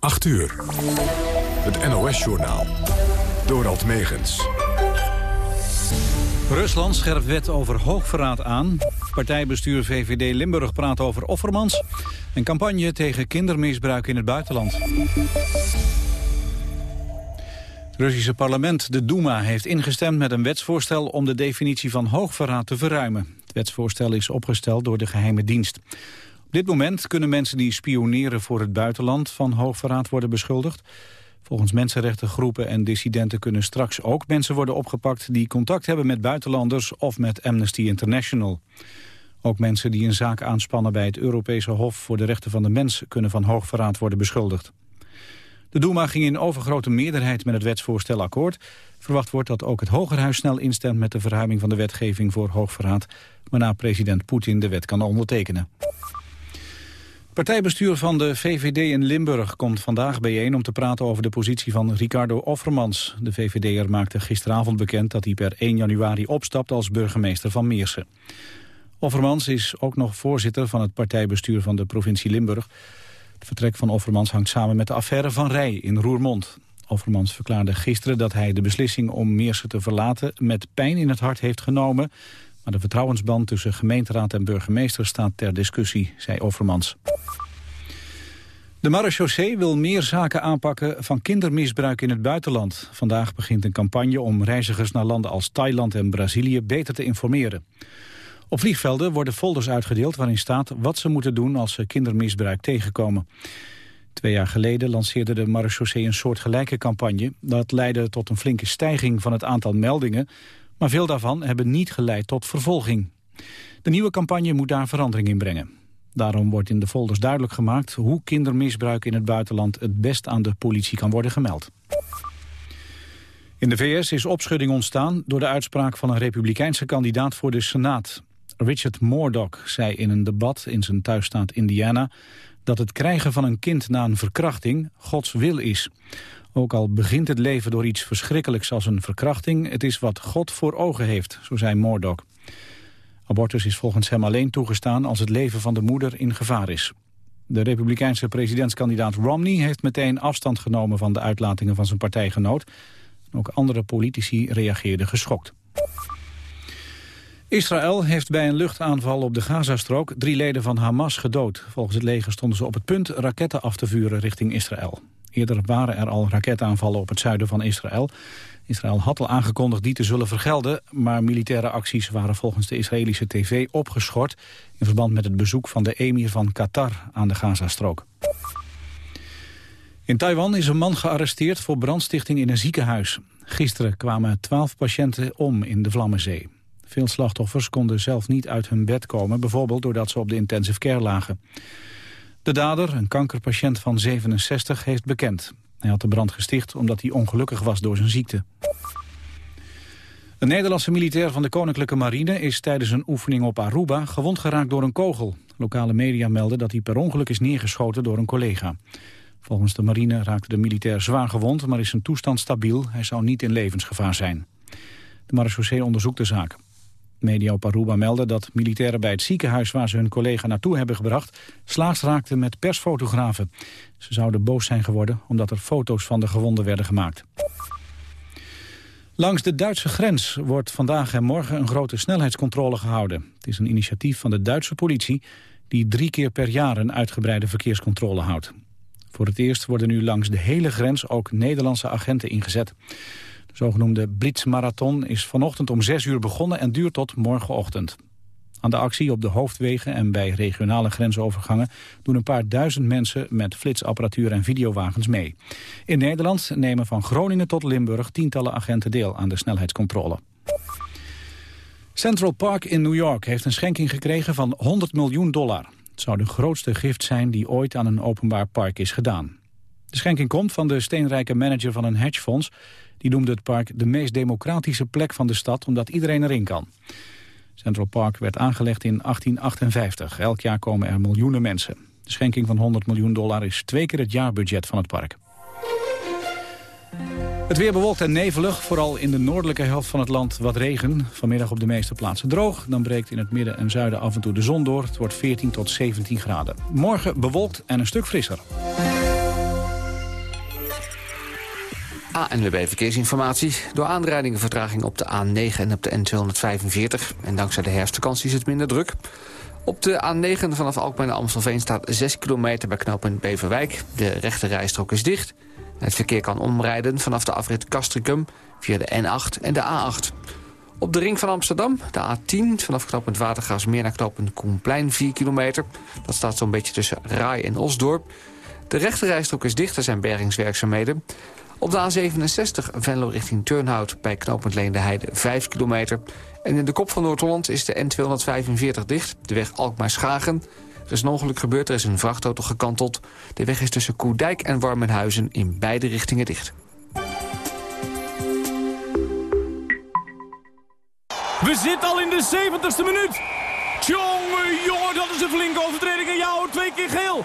8 uur. Het NOS-journaal. Dorald Megens. Rusland scherpt wet over hoogverraad aan. Partijbestuur VVD Limburg praat over offermans. En campagne tegen kindermisbruik in het buitenland. Het Russische parlement, de Duma, heeft ingestemd met een wetsvoorstel om de definitie van hoogverraad te verruimen. Het wetsvoorstel is opgesteld door de geheime dienst. Op dit moment kunnen mensen die spioneren voor het buitenland van hoogverraad worden beschuldigd. Volgens mensenrechtengroepen en dissidenten kunnen straks ook mensen worden opgepakt die contact hebben met buitenlanders of met Amnesty International. Ook mensen die een zaak aanspannen bij het Europese Hof voor de Rechten van de Mens kunnen van hoogverraad worden beschuldigd. De Duma ging in overgrote meerderheid met het wetsvoorstel akkoord. Verwacht wordt dat ook het Hogerhuis snel instemt met de verruiming van de wetgeving voor hoogverraad, waarna president Poetin de wet kan ondertekenen. Partijbestuur van de VVD in Limburg komt vandaag bijeen om te praten over de positie van Ricardo Offermans. De VVD'er maakte gisteravond bekend dat hij per 1 januari opstapt als burgemeester van Meersen. Offermans is ook nog voorzitter van het partijbestuur van de provincie Limburg. Het vertrek van Offermans hangt samen met de affaire van Rij in Roermond. Offermans verklaarde gisteren dat hij de beslissing om Meersen te verlaten met pijn in het hart heeft genomen maar de vertrouwensband tussen gemeenteraad en burgemeester staat ter discussie, zei Overmans. De marechaussee wil meer zaken aanpakken van kindermisbruik in het buitenland. Vandaag begint een campagne om reizigers naar landen als Thailand en Brazilië beter te informeren. Op vliegvelden worden folders uitgedeeld waarin staat wat ze moeten doen als ze kindermisbruik tegenkomen. Twee jaar geleden lanceerde de marechaussee een soortgelijke campagne. Dat leidde tot een flinke stijging van het aantal meldingen maar veel daarvan hebben niet geleid tot vervolging. De nieuwe campagne moet daar verandering in brengen. Daarom wordt in de folders duidelijk gemaakt hoe kindermisbruik in het buitenland het best aan de politie kan worden gemeld. In de VS is opschudding ontstaan door de uitspraak van een republikeinse kandidaat voor de Senaat. Richard Moordock zei in een debat in zijn thuisstaat Indiana dat het krijgen van een kind na een verkrachting Gods wil is. Ook al begint het leven door iets verschrikkelijks als een verkrachting... het is wat God voor ogen heeft, zo zei Moordock. Abortus is volgens hem alleen toegestaan als het leven van de moeder in gevaar is. De republikeinse presidentskandidaat Romney heeft meteen afstand genomen van de uitlatingen van zijn partijgenoot. Ook andere politici reageerden geschokt. Israël heeft bij een luchtaanval op de Gazastrook drie leden van Hamas gedood. Volgens het leger stonden ze op het punt raketten af te vuren richting Israël. Eerder waren er al raketaanvallen op het zuiden van Israël. Israël had al aangekondigd die te zullen vergelden... maar militaire acties waren volgens de Israëlische tv opgeschort... in verband met het bezoek van de emir van Qatar aan de Gazastrook. In Taiwan is een man gearresteerd voor brandstichting in een ziekenhuis. Gisteren kwamen twaalf patiënten om in de Vlammenzee. Veel slachtoffers konden zelf niet uit hun bed komen... bijvoorbeeld doordat ze op de intensive care lagen. De dader, een kankerpatiënt van 67, heeft bekend. Hij had de brand gesticht omdat hij ongelukkig was door zijn ziekte. Een Nederlandse militair van de Koninklijke Marine is tijdens een oefening op Aruba gewond geraakt door een kogel. Lokale media melden dat hij per ongeluk is neergeschoten door een collega. Volgens de marine raakte de militair zwaar gewond, maar is zijn toestand stabiel. Hij zou niet in levensgevaar zijn. De marechaussee onderzoekt de zaak. Media op Aruba melden dat militairen bij het ziekenhuis waar ze hun collega naartoe hebben gebracht slaags raakten met persfotografen. Ze zouden boos zijn geworden omdat er foto's van de gewonden werden gemaakt. Langs de Duitse grens wordt vandaag en morgen een grote snelheidscontrole gehouden. Het is een initiatief van de Duitse politie die drie keer per jaar een uitgebreide verkeerscontrole houdt. Voor het eerst worden nu langs de hele grens ook Nederlandse agenten ingezet. De zogenoemde Blitzmarathon is vanochtend om 6 uur begonnen en duurt tot morgenochtend. Aan de actie op de hoofdwegen en bij regionale grensovergangen doen een paar duizend mensen met flitsapparatuur en videowagens mee. In Nederland nemen van Groningen tot Limburg tientallen agenten deel aan de snelheidscontrole. Central Park in New York heeft een schenking gekregen van 100 miljoen dollar. Het zou de grootste gift zijn die ooit aan een openbaar park is gedaan. De schenking komt van de steenrijke manager van een hedgefonds die noemde het park de meest democratische plek van de stad omdat iedereen erin kan. Central Park werd aangelegd in 1858. Elk jaar komen er miljoenen mensen. De schenking van 100 miljoen dollar is twee keer het jaarbudget van het park. Het weer bewolkt en nevelig, vooral in de noordelijke helft van het land wat regen. Vanmiddag op de meeste plaatsen droog. Dan breekt in het midden en zuiden af en toe de zon door. Het wordt 14 tot 17 graden. Morgen bewolkt en een stuk frisser. ANWB Verkeersinformatie. Door aanrijdingen vertraging op de A9 en op de N245. En dankzij de herfstvakantie is het minder druk. Op de A9 vanaf Alkmaar naar Amstelveen staat 6 kilometer bij knooppunt Beverwijk. De rechte rijstrook is dicht. Het verkeer kan omrijden vanaf de afrit Castricum via de N8 en de A8. Op de ring van Amsterdam, de A10, vanaf knooppunt Watergasmeer naar knooppunt Koenplein 4 kilometer. Dat staat zo'n beetje tussen Rai en Osdorp. De rechterrijstrook is dicht, er zijn bergingswerkzaamheden. Op de A67 Venlo richting Turnhout bij knooppunt Leende Heide 5 kilometer. En in de kop van Noord-Holland is de N245 dicht, de weg Alkmaar-Schagen. Er is een ongeluk gebeurd, er is een vrachtauto gekanteld. De weg is tussen Koedijk en Warmenhuizen in beide richtingen dicht. We zitten al in de 70ste minuut. Tjonge, jongen, dat is een flinke overtreding. En jou twee keer geel.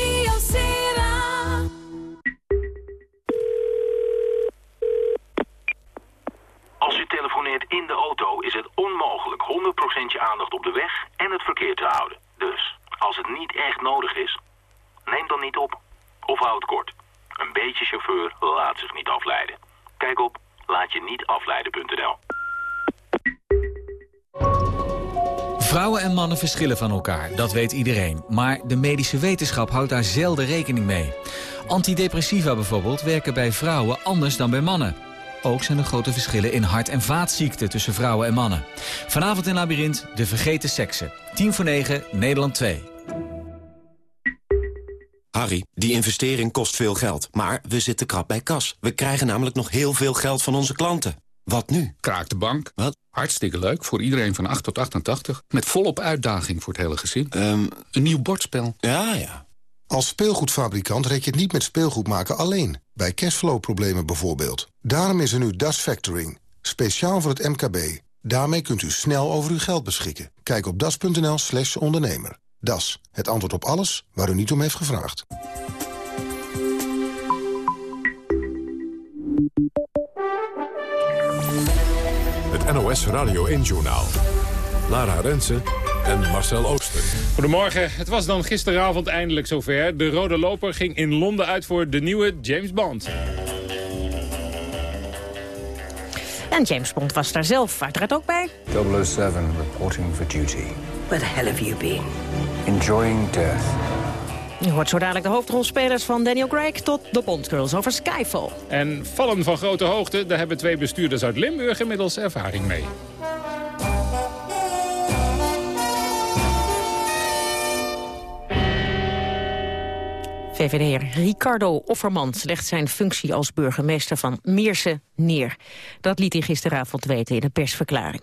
100% je aandacht op de weg en het verkeer te houden. Dus, als het niet echt nodig is, neem dan niet op. Of houd kort. Een beetje chauffeur laat zich niet afleiden. Kijk op laatje-niet-afleiden.nl. Vrouwen en mannen verschillen van elkaar, dat weet iedereen. Maar de medische wetenschap houdt daar zelden rekening mee. Antidepressiva bijvoorbeeld werken bij vrouwen anders dan bij mannen. Ook zijn er grote verschillen in hart- en vaatziekten tussen vrouwen en mannen. Vanavond in Labyrinth, de vergeten seksen. 10 voor 9, Nederland 2. Harry, die investering kost veel geld, maar we zitten krap bij kas. We krijgen namelijk nog heel veel geld van onze klanten. Wat nu? Kraak de bank. Wat? Hartstikke leuk, voor iedereen van 8 tot 88. Met volop uitdaging voor het hele gezin. Um, Een nieuw bordspel. Ja, ja. Als speelgoedfabrikant red je het niet met speelgoed maken alleen. Bij cashflow-problemen bijvoorbeeld. Daarom is er nu Das Factoring. Speciaal voor het MKB. Daarmee kunt u snel over uw geld beschikken. Kijk op das.nl slash ondernemer. Das, het antwoord op alles waar u niet om heeft gevraagd. Het NOS Radio 1-journaal. Lara Rensen en Marcel Ooster. Goedemorgen. Het was dan gisteravond eindelijk zover. De rode loper ging in Londen uit voor de nieuwe James Bond. En James Bond was daar zelf uiteraard ook bij. 007 reporting for duty. Where the hell have you been? Enjoying death. U hoort zo dadelijk de hoofdrolspelers van Daniel Craig tot de Bondgirls over Skyfall. En vallen van grote hoogte, daar hebben twee bestuurders uit Limburg inmiddels ervaring mee. VVD'er Ricardo Offermans legt zijn functie als burgemeester van Meersen neer. Dat liet hij gisteravond weten in een persverklaring.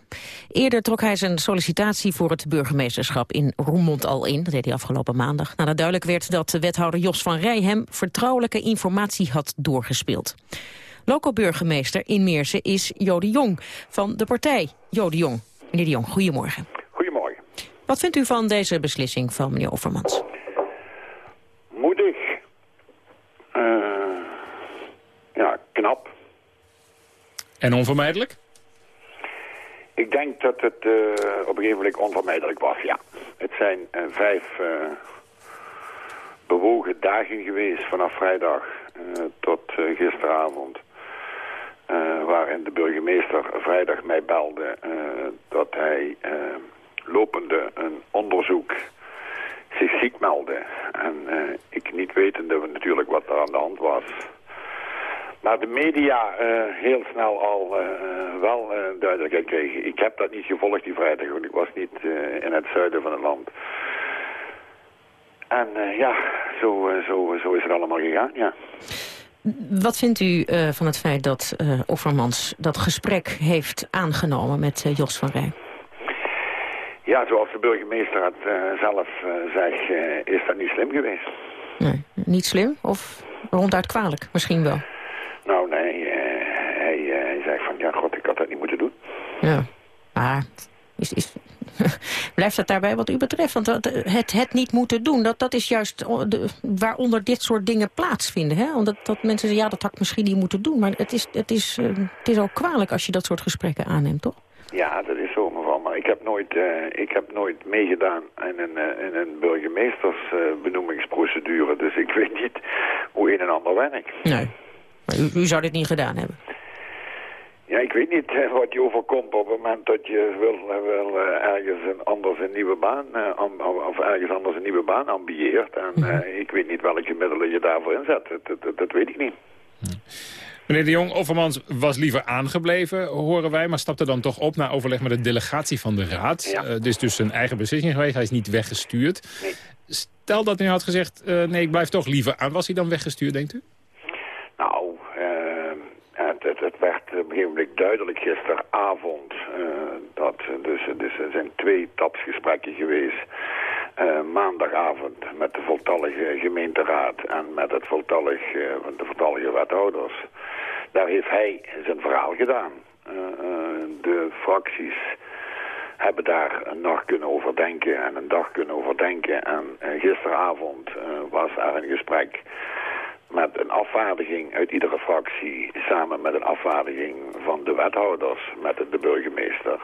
Eerder trok hij zijn sollicitatie voor het burgemeesterschap in Roermond al in. Dat deed hij afgelopen maandag. Nadat duidelijk werd dat de wethouder Jos van Rij hem vertrouwelijke informatie had doorgespeeld. Loco-burgemeester in Meersen is Jode Jong van de partij Jode Jong. Meneer de Jong, goedemorgen. Goedemorgen. Wat vindt u van deze beslissing van meneer Offermans? Moedig. Uh, ja, knap. En onvermijdelijk? Ik denk dat het uh, op een gegeven moment onvermijdelijk was, ja. Het zijn uh, vijf bewogen dagen geweest vanaf vrijdag tot gisteravond. waarin de burgemeester vrijdag mij belde dat hij lopende een onderzoek zich ziek meldde. En uh, ik niet wetende natuurlijk wat er aan de hand was. Maar de media uh, heel snel al uh, wel duidelijkheid kregen. Ik heb dat niet gevolgd die vrijdag, want ik was niet in het zuiden van het land. En ja, zo, zo, zo is het allemaal gegaan, ja. Wat vindt u van het feit dat Offermans dat gesprek heeft aangenomen met Jos van Rij? Ja, zoals de burgemeester het uh, zelf uh, zegt, uh, is dat niet slim geweest. Nee, niet slim of ronduit kwalijk misschien wel? Nou nee, hij, hij zegt van ja god, ik had dat niet moeten doen. Ja, maar is, is, Blijft het daarbij wat u betreft? Want dat, eh, het, het niet moeten doen, dat, dat is juist de, waaronder dit soort dingen plaatsvinden. Hè? Omdat dat mensen zeggen, ja, dat had ik misschien niet moeten doen. Maar het is, het, is, eh, het is ook kwalijk als je dat soort gesprekken aanneemt, toch? Ja, dat is zo ik heb nooit, eh, ik heb nooit meegedaan in een, eh, in een burgemeestersbenoemingsprocedure. dus ik weet niet hoe een en ander werkt. Nee. Maar u, u zou dit niet gedaan hebben. Ja, ik weet niet eh, wat je overkomt op het moment dat je wil, wil eh, ergens een, anders een nieuwe baan, eh, of ergens anders een nieuwe baan ambieert. En eh, ik weet niet welke middelen je daarvoor inzet. Dat, dat, dat weet ik niet. Meneer de Jong, Offermans was liever aangebleven, horen wij... maar stapte dan toch op na overleg met de delegatie van de Raad. Ja. Eh, dit is dus zijn eigen beslissing geweest, hij is niet weggestuurd. Stel dat hij had gezegd, eh, nee, ik blijf toch liever aan. Was hij dan weggestuurd, denkt u? Nou, eh, het, het, het werd op een gegeven moment duidelijk gisteravond. dat, dus, dus er zijn twee tapsgesprekken geweest. Maandagavond met de voltallige gemeenteraad en met het voltallig, eh, de voltallige wethouders. Daar heeft hij zijn verhaal gedaan. Eh, eh, de fracties hebben daar een nacht kunnen overdenken en een dag kunnen overdenken. En eh, gisteravond was er een gesprek met een afvaardiging uit iedere fractie... samen met een afvaardiging van de wethouders met de burgemeester.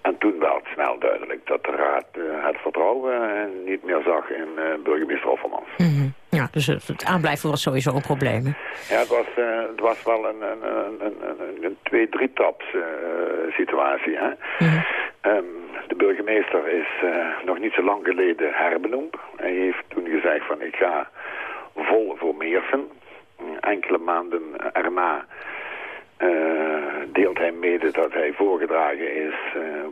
En toen werd snel duidelijk dat de raad het vertrouwen niet meer zag in burgemeester Offermans. Mhm. Ja, dus eh, het aanblijven was sowieso een probleem. hè? Ja, het was, eh, het was wel een, een, een, een, een, een twee-drie-taps eh, situatie. Hè? Ehm, de burgemeester is nog niet zo lang geleden herbenoemd. Hij heeft toen gezegd van ik ga vol voor Meersen. Enkele maanden erna deelt hij mede dat hij voorgedragen is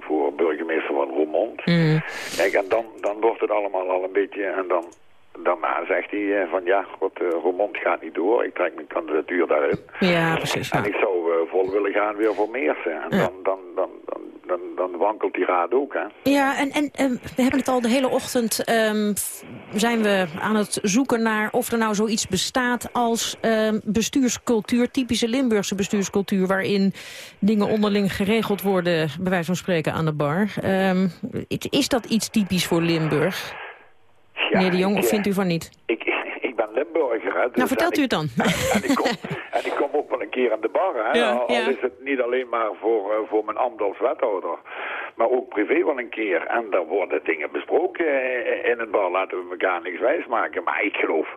voor burgemeester van Roermond. Kijk, en dan, dan wordt het allemaal al een beetje... En dan, daarna zegt hij eh, van ja, god, eh, Roermond gaat niet door. Ik trek mijn kandidatuur daarin. Ja, precies. En ik zou eh, vol willen gaan weer voor Meersen. En dan, dan, dan, dan, dan, wankelt die raad ook, hè. Ja, en, en we hebben het al de hele ochtend... ehm, zijn we aan het zoeken naar of er nou zoiets bestaat als ehm, bestuurscultuur... typische Limburgse bestuurscultuur... waarin dingen onderling geregeld worden, bij wijze van spreken, aan de bar. Ehm, is dat iets typisch voor Limburg? Meneer de Jong, ik, of vindt u van niet? Ik, ik ben Limburger, hè. dus- Nou, vertelt u het dan. En ik, kom, en ik kom ook een keer aan de bar, hè. Ja, al ja. is het niet alleen maar voor, eh, voor mijn ambt als wethouder. Maar ook privé wel een keer. En daar worden dingen besproken eh, in een bar. Laten we elkaar niks wijs maken. Maar ik geloof,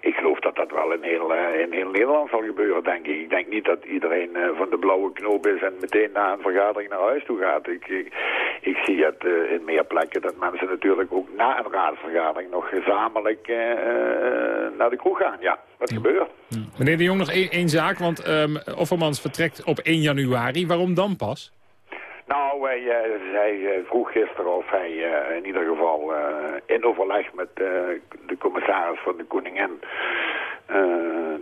ik geloof dat dat wel in heel, eh, in heel Nederland zal gebeuren, denk ik. Ik denk niet dat iedereen eh, van de blauwe knoop is en meteen na een vergadering naar huis toe gaat. Ik, ik, ik zie het eh, in meer plekken dat mensen natuurlijk ook na een raadsvergadering nog gezamenlijk eh, eh, naar de kroeg gaan. Ja, dat gebeurt. Meneer de Jong, nog één zaak, want ehm Offermans vertrekt op 1 januari. Waarom dan pas? Nou, hij, eh, hij eh, vroeg gisteren of hij eh, in ieder geval eh, in overleg met eh, de commissaris van de Koningin, eh,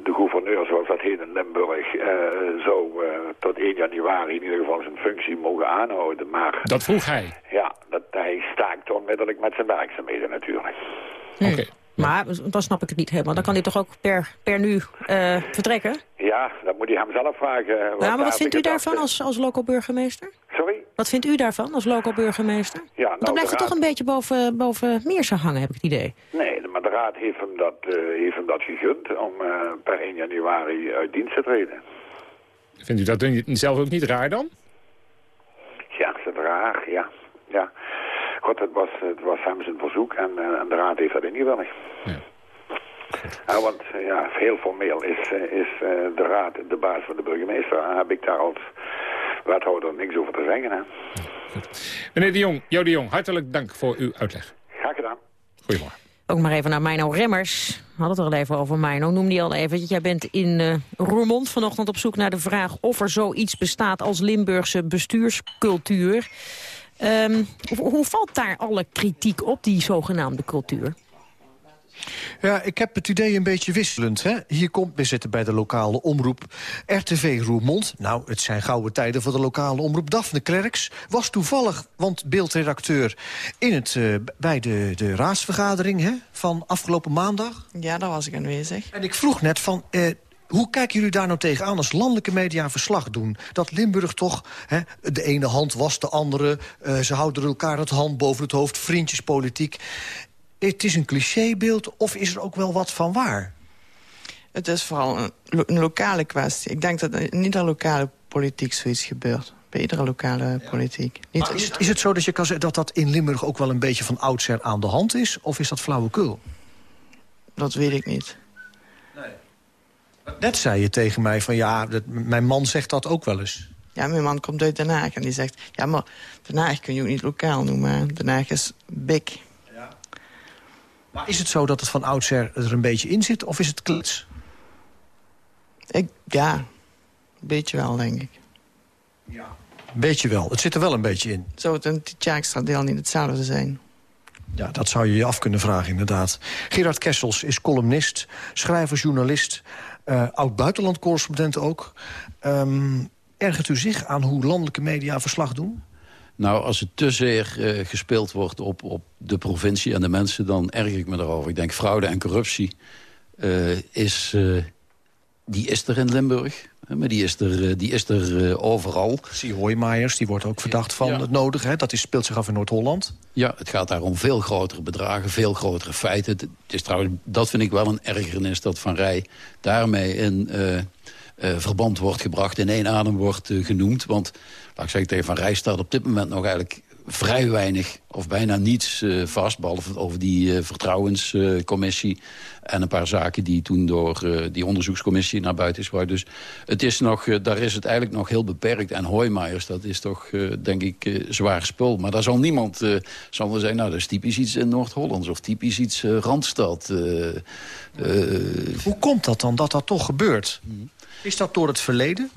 de gouverneur zoals dat heet in Limburg, eh, zou eh, tot 1 januari in ieder geval zijn functie mogen aanhouden. Maar Dat vroeg hij. ja, dat, hij staakt onmiddellijk met zijn werkzaamheden natuurlijk. Oké. Maar dan snap ik het niet helemaal. Dan kan hij toch ook per, per nu eh, vertrekken? Ja, dat moet hij hem zelf vragen. Ja, maar wat vindt u daarvan als, als local burgemeester? Sorry? Wat vindt u daarvan als local burgemeester? Ja, nou, dan blijft het toch een beetje boven, boven Meersen hangen, heb ik het idee. Nee, maar de raad heeft hem dat, eh, heeft hem dat gegund om eh, per 1 januari uit dienst te treden. Vindt u dat zelf ook niet raar dan? Ja, dat is raar, ja. ja. God, het was, het was hem zijn verzoek en, eh, en de raad heeft dat ingewilligd. Ja. want eh, ja, heel formeel is, eh, is eh, de raad de baas van de burgemeester. En heb ik daar als wethouder niks over te zeggen. Hè. Meneer de Jong, Jo de Jong, hartelijk dank voor uw uitleg. Graag gedaan. Goedemorgen. Ook maar even naar Mino Remmers. We hadden het er al even over Mino. Noem die al even. Jij bent in eh Roermond vanochtend op zoek naar de vraag... of er zoiets bestaat als Limburgse bestuurscultuur. Ehm, hoe, valt daar alle kritiek op, die zogenaamde cultuur? Ja, ik heb het idee een beetje wisselend. Hè? Hier komt, we zitten bij de lokale omroep RTV Roermond. Nou, het zijn gouden tijden voor de lokale omroep. Daphne Klerks was toevallig, want beeldredacteur... In het, eh, bij de, de raadsvergadering hè, van afgelopen maandag. Ja, daar was ik aanwezig. En ik vroeg net van... eh, Hoe kijken jullie daar nou tegenaan als landelijke media verslag doen? Dat Limburg toch, hè, de ene hand was de andere... Uh, ze houden elkaar het hand boven het hoofd, vriendjespolitiek. Het is een clichébeeld of is er ook wel wat van waar? Het is vooral een, een lokale kwestie. Ik denk dat in iedere lokale politiek zoiets gebeurt bij iedere lokale politiek. Niet is, het, is het zo dat je kan zeggen dat dat in Limburg ook wel een beetje van oudsher aan de hand is? Of is dat flauwekul? Dat weet ik niet. Net zei je tegen mij van ja, dat, mijn man zegt dat ook wel eens. Ja, mijn man komt uit Den Haag en die zegt... ja, maar Den Haag kun je ook niet lokaal noemen. Den Haag is big. Ja. Maar is het zo dat het van oudsher er een beetje in zit? Of is het klets? Ik, ja, een beetje wel, denk ik. Ja. Beetje wel. Het zit er wel een beetje in. Zou het een Tjaakstra deel niet hetzelfde zijn? Ja, dat zou je je af kunnen vragen, inderdaad. Gerard Kessels is columnist, schrijver, journalist... Uh, oud-buitenlandcorrespondent ook. Um, ergert u zich aan hoe landelijke media verslag doen? Nou, als het te zeer uh, gespeeld wordt op, op de provincie en de mensen... dan erger ik me daarover. Ik denk fraude en corruptie uh, is, die is er in Limburg. Maar die is er, eh, die is er uh, overal. Zie Hoijmaiers, die wordt ook verdacht van het nodige. Hè? Dat is, speelt zich af in Noord-Holland. Ja, het gaat daar om veel grotere bedragen, veel grotere feiten. Het is trouwens, dat vind ik wel een ergernis dat Van Rij daarmee in uh, verband wordt gebracht... in één adem wordt genoemd. Want, laat ik zeggen, tegen Van Rij staat op dit moment nog eigenlijk vrij weinig of bijna niets uh, vast... behalve over die uh, vertrouwenscommissie... en een paar zaken die toen door die onderzoekscommissie naar buiten is gebracht. Dus het is nog, daar is het eigenlijk nog heel beperkt. En Hoijmaiers, dat is toch, denk ik, zwaar spul. Maar daar zal niemand zal wel zeggen... nou, dat is typisch iets in Noord-Hollands of typisch iets Randstad. Hoe komt dat dan, dat dat toch gebeurt? Is dat door het verleden?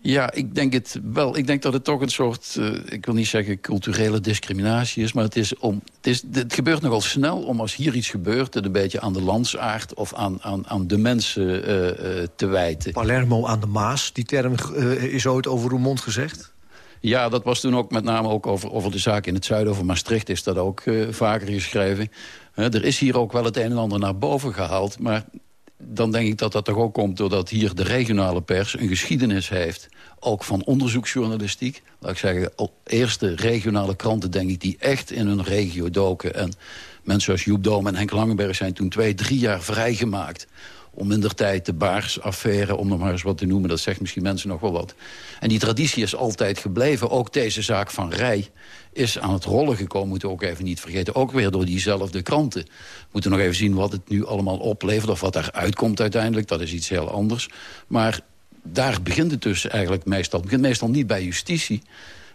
Ja, ik denk het wel. Ik denk dat het toch een soort, uh, ik wil niet zeggen culturele discriminatie is... maar het, is om, het, is, het gebeurt nogal snel om als hier iets gebeurt... het een beetje aan de landsaard of aan, aan, aan de mensen uh, uh, te wijten. Palermo aan de Maas, die term is ooit over Roermond gezegd? Ja, dat was toen ook met name ook over, over de zaak in het zuiden. Over Maastricht is dat ook vaker geschreven. er is hier ook wel het een en ander naar boven gehaald... maar dan denk ik dat dat toch ook komt doordat hier de regionale pers een geschiedenis heeft. Ook van onderzoeksjournalistiek. Laat ik zeggen, eerste regionale kranten denk ik die echt in hun regio doken. En mensen zoals Joep Doom en Henk Langenberg zijn toen twee, drie jaar vrijgemaakt om in der tijd de baarsaffaire, om nog maar eens wat te noemen... dat zegt misschien mensen nog wel wat. En die traditie is altijd gebleven. Ook deze zaak van Rij is aan het rollen gekomen, moeten we ook even niet vergeten. Ook weer door diezelfde kranten. We moeten nog even zien wat het nu allemaal oplevert... of wat daaruit komt uiteindelijk, dat is iets heel anders. Maar daar begint het dus eigenlijk meestal. Het begint meestal niet bij justitie...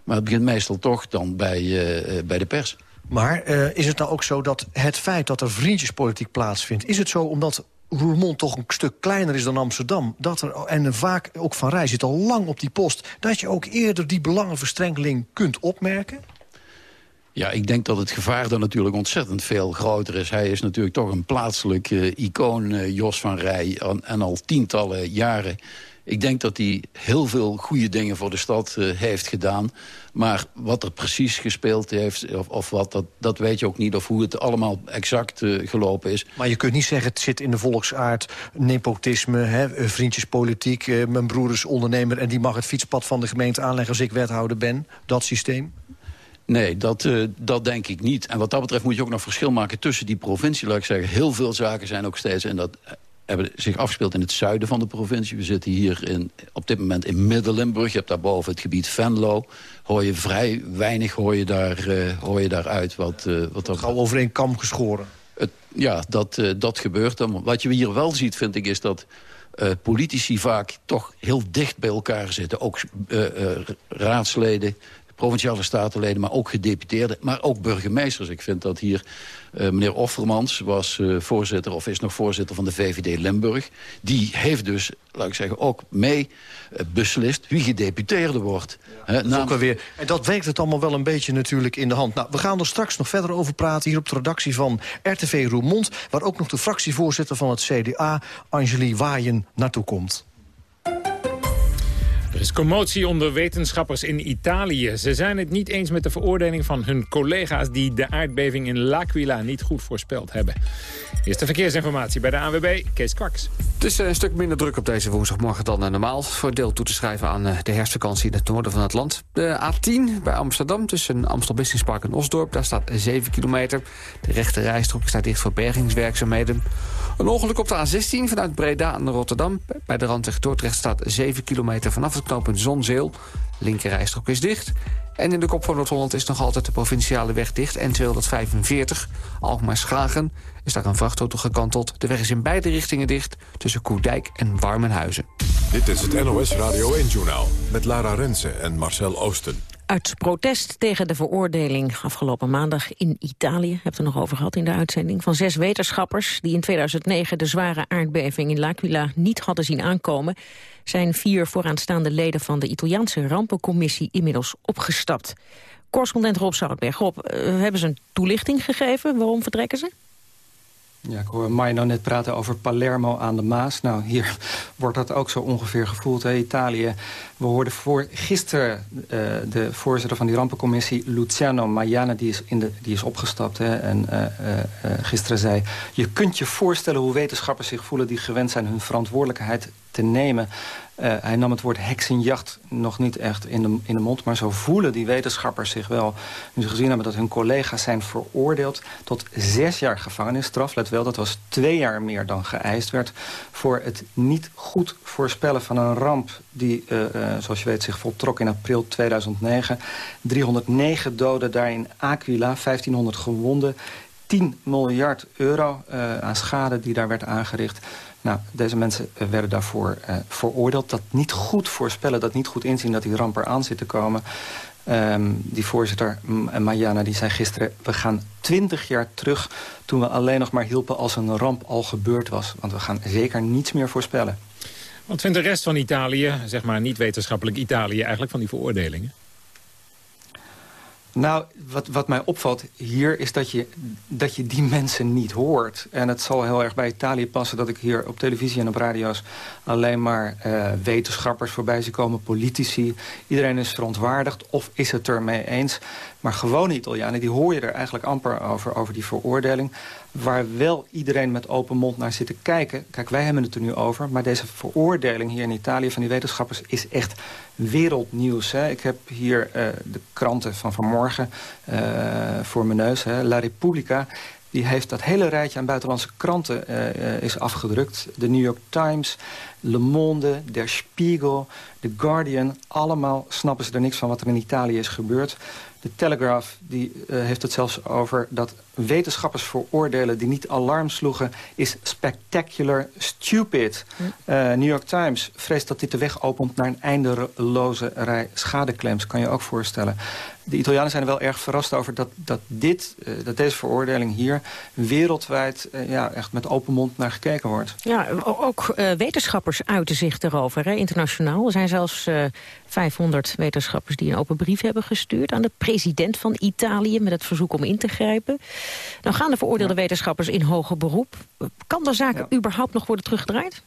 maar het begint meestal toch dan bij, uh, bij de pers. Maar uh, is het nou ook zo dat het feit dat er vriendjespolitiek plaatsvindt... is het zo omdat Roermond toch een stuk kleiner is dan Amsterdam... Dat er, en vaak ook Van Rij zit al lang op die post... dat je ook eerder die belangenverstrengeling kunt opmerken? Ja, ik denk dat het gevaar dan natuurlijk ontzettend veel groter is. Hij is natuurlijk toch een plaatselijk uh, icoon, uh, Jos van Rij... En, al tientallen jaren. Ik denk dat hij heel veel goede dingen voor de stad uh, heeft gedaan. Maar wat er precies gespeeld heeft, of, of wat, dat, dat weet je ook niet. Of hoe het allemaal exact uh, gelopen is. Maar je kunt niet zeggen, het zit in de volksaard. Nepotisme, hè, vriendjespolitiek. Uh, mijn broer is ondernemer en die mag het fietspad van de gemeente aanleggen... als ik wethouder ben. Dat systeem? Nee, dat, uh, dat denk ik niet. En wat dat betreft moet je ook nog verschil maken tussen die provincie. Laat ik zeggen, heel veel zaken zijn ook steeds... en dat hebben zich afgespeeld in het zuiden van de provincie. We zitten hier in, op dit moment in Midden-Limburg. Je hebt daarboven het gebied Venlo. Hoor je vrij weinig hoor je, daar, uh, hoor je daaruit. Wat, uh, wat. Gauw over een kam geschoren. Het, ja, dat, uh, dat gebeurt dan. Wat je hier wel ziet, vind ik, is dat... politici vaak toch heel dicht bij elkaar zitten. Ook raadsleden, provinciale statenleden, maar ook gedeputeerden, maar ook burgemeesters. Ik vind dat hier uh, meneer Offermans was uh, voorzitter, of is nog voorzitter van de VVD Limburg. Die heeft dus, laat ik zeggen, ook mee uh, beslist wie gedeputeerde wordt. Ja, dat weer. En dat werkt het allemaal wel een beetje natuurlijk in de hand. Nou, we gaan er straks nog verder over praten hier op de redactie van RTV Roermond... waar ook nog de fractievoorzitter van het CDA, Angelie Waaien, naartoe komt. Is commotie onder wetenschappers in Italië. Ze zijn het niet eens met de veroordeling van hun collega's... die de aardbeving in L'Aquila niet goed voorspeld hebben. Eerste verkeersinformatie bij de ANWB, Kees Kwaks. Het is een stuk minder druk op deze woensdagmorgen dan normaal. Voor deel toe te schrijven aan eh, de herfstvakantie in het noorden van het land. De A10 bij Amsterdam tussen Amstel Business Park en Osdorp. Daar staat 7 kilometer. De rechte rijstrook staat dicht voor bergingswerkzaamheden. Een ongeluk op de A16 vanuit Breda naar Rotterdam. Bij de randweg Dordrecht staat 7 kilometer vanaf het knooppunt Zonzeel. Linkerrijstrook is dicht. En in de kop van Noord-Holland is nog altijd de provinciale weg dicht. N245, Alkmaar-Schagen, is daar een vrachtauto gekanteld. De weg is in beide richtingen dicht, tussen Koedijk en Warmenhuizen. Dit is het NOS Radio 1-journaal met Lara Rensen en Marcel Oosten. Uit protest tegen de veroordeling afgelopen maandag in Italië... het er nog over gehad in de uitzending... van zes wetenschappers die in 2009 de zware aardbeving in L'Aquila niet hadden zien aankomen... zijn vier vooraanstaande leden van de Italiaanse rampencommissie inmiddels opgestapt. Correspondent Rob Zoutberg. Rob, uh, hebben ze een toelichting gegeven? Waarom vertrekken ze? Ja, ik hoor net praten over Palermo aan de Maas. Nou, hier wordt dat ook zo ongeveer gevoeld. Hè? Italië. We hoorden voor gisteren uh, de voorzitter van die rampencommissie, Luciano Maiana, die is, in die is opgestapt. Hè? En uh, uh, gisteren zei, je kunt je voorstellen hoe wetenschappers zich voelen... die gewend zijn hun verantwoordelijkheid te nemen. Uh, hij nam het woord heksenjacht nog niet echt in de, in de mond... maar zo voelen die wetenschappers zich wel... nu ze gezien hebben dat hun collega's zijn veroordeeld... tot zes jaar gevangenisstraf. Let wel, dat was twee jaar meer dan geëist werd... voor het niet goed voorspellen van een ramp... die, uh, zoals je weet, zich voltrok in april 2009. 309 doden daar in Aquila, 1500 gewonden... 10 miljard euro aan schade die daar werd aangericht... Nou, deze mensen werden daarvoor uh, veroordeeld. Dat niet goed voorspellen, dat niet goed inzien dat die ramp eraan zit te komen. Um, die voorzitter, Mariana, die zei gisteren... we gaan twintig jaar terug toen we alleen nog maar hielpen als een ramp al gebeurd was. Want we gaan zeker niets meer voorspellen. Wat vindt de rest van Italië, zeg maar niet wetenschappelijk Italië... eigenlijk van die veroordelingen? Nou, wat, wat mij opvalt hier is dat je, dat je die mensen niet hoort. En het zal heel erg bij Italië passen dat ik hier op televisie en op radio's... alleen maar uh, wetenschappers voorbij zie komen, politici. Iedereen is verontwaardigd of is het ermee eens. Maar gewone Italianen, die hoor je er eigenlijk amper over, over die veroordeling. Waar wel iedereen met open mond naar zit te kijken. Kijk, wij hebben het er nu over. Maar deze veroordeling hier in Italië van die wetenschappers is echt wereldnieuws. Hè. Ik heb hier uh, de kranten van vanmorgen uh, voor mijn neus. Hè. La Repubblica die heeft dat hele rijtje aan buitenlandse kranten uh, is afgedrukt. De New York Times, Le Monde, Der Spiegel, The Guardian. Allemaal snappen ze er niks van wat er in Italië is gebeurd. De Telegraph die, uh, heeft het zelfs over dat wetenschappers veroordelen... die niet alarm sloegen, is spectacular stupid. Uh, New York Times vreest dat dit de weg opent... naar een eindeloze rij schadeclaims, kan je ook voorstellen. De Italianen zijn er wel erg verrast over dat, dat, dit, uh, dat deze veroordeling hier... wereldwijd ja, echt met open mond naar gekeken wordt. Ja, ook wetenschappers uiten zich erover, hè, internationaal. Er zijn zelfs 500 wetenschappers die een open brief hebben gestuurd... aan de president van Italië met het verzoek om in te grijpen. Nou gaan de veroordeelde ja. wetenschappers in hoger beroep. Kan de zaak ja. überhaupt nog worden teruggedraaid?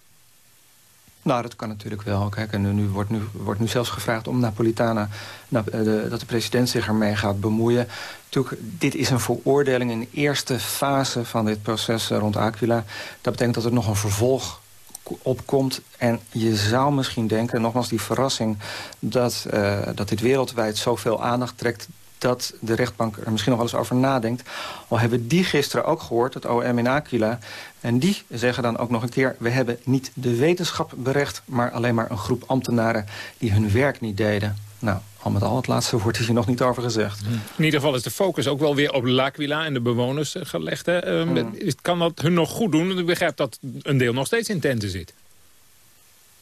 Nou, dat kan natuurlijk wel. Kijk, en nu wordt, nu wordt nu zelfs gevraagd om Napolitana... Nou, de, dat de president zich ermee gaat bemoeien. Natuurlijk, dit is een veroordeling in de eerste fase van dit proces rond Aquila. Dat betekent dat er nog een vervolg opkomt. En je zou misschien denken, nogmaals die verrassing... dat, uh, dat dit wereldwijd zoveel aandacht trekt dat de rechtbank er misschien nog wel eens over nadenkt. Al hebben die gisteren ook gehoord, het OM in Aquila. En die zeggen dan ook nog een keer... we hebben niet de wetenschap berecht... maar alleen maar een groep ambtenaren die hun werk niet deden. Nou, al met al het laatste woord is hier nog niet over gezegd. In ieder geval is de focus ook wel weer op L'Aquila en de bewoners gelegd. Hè? Um, mm. Kan dat hun nog goed doen? Ik begrijp dat een deel nog steeds in tenten zit.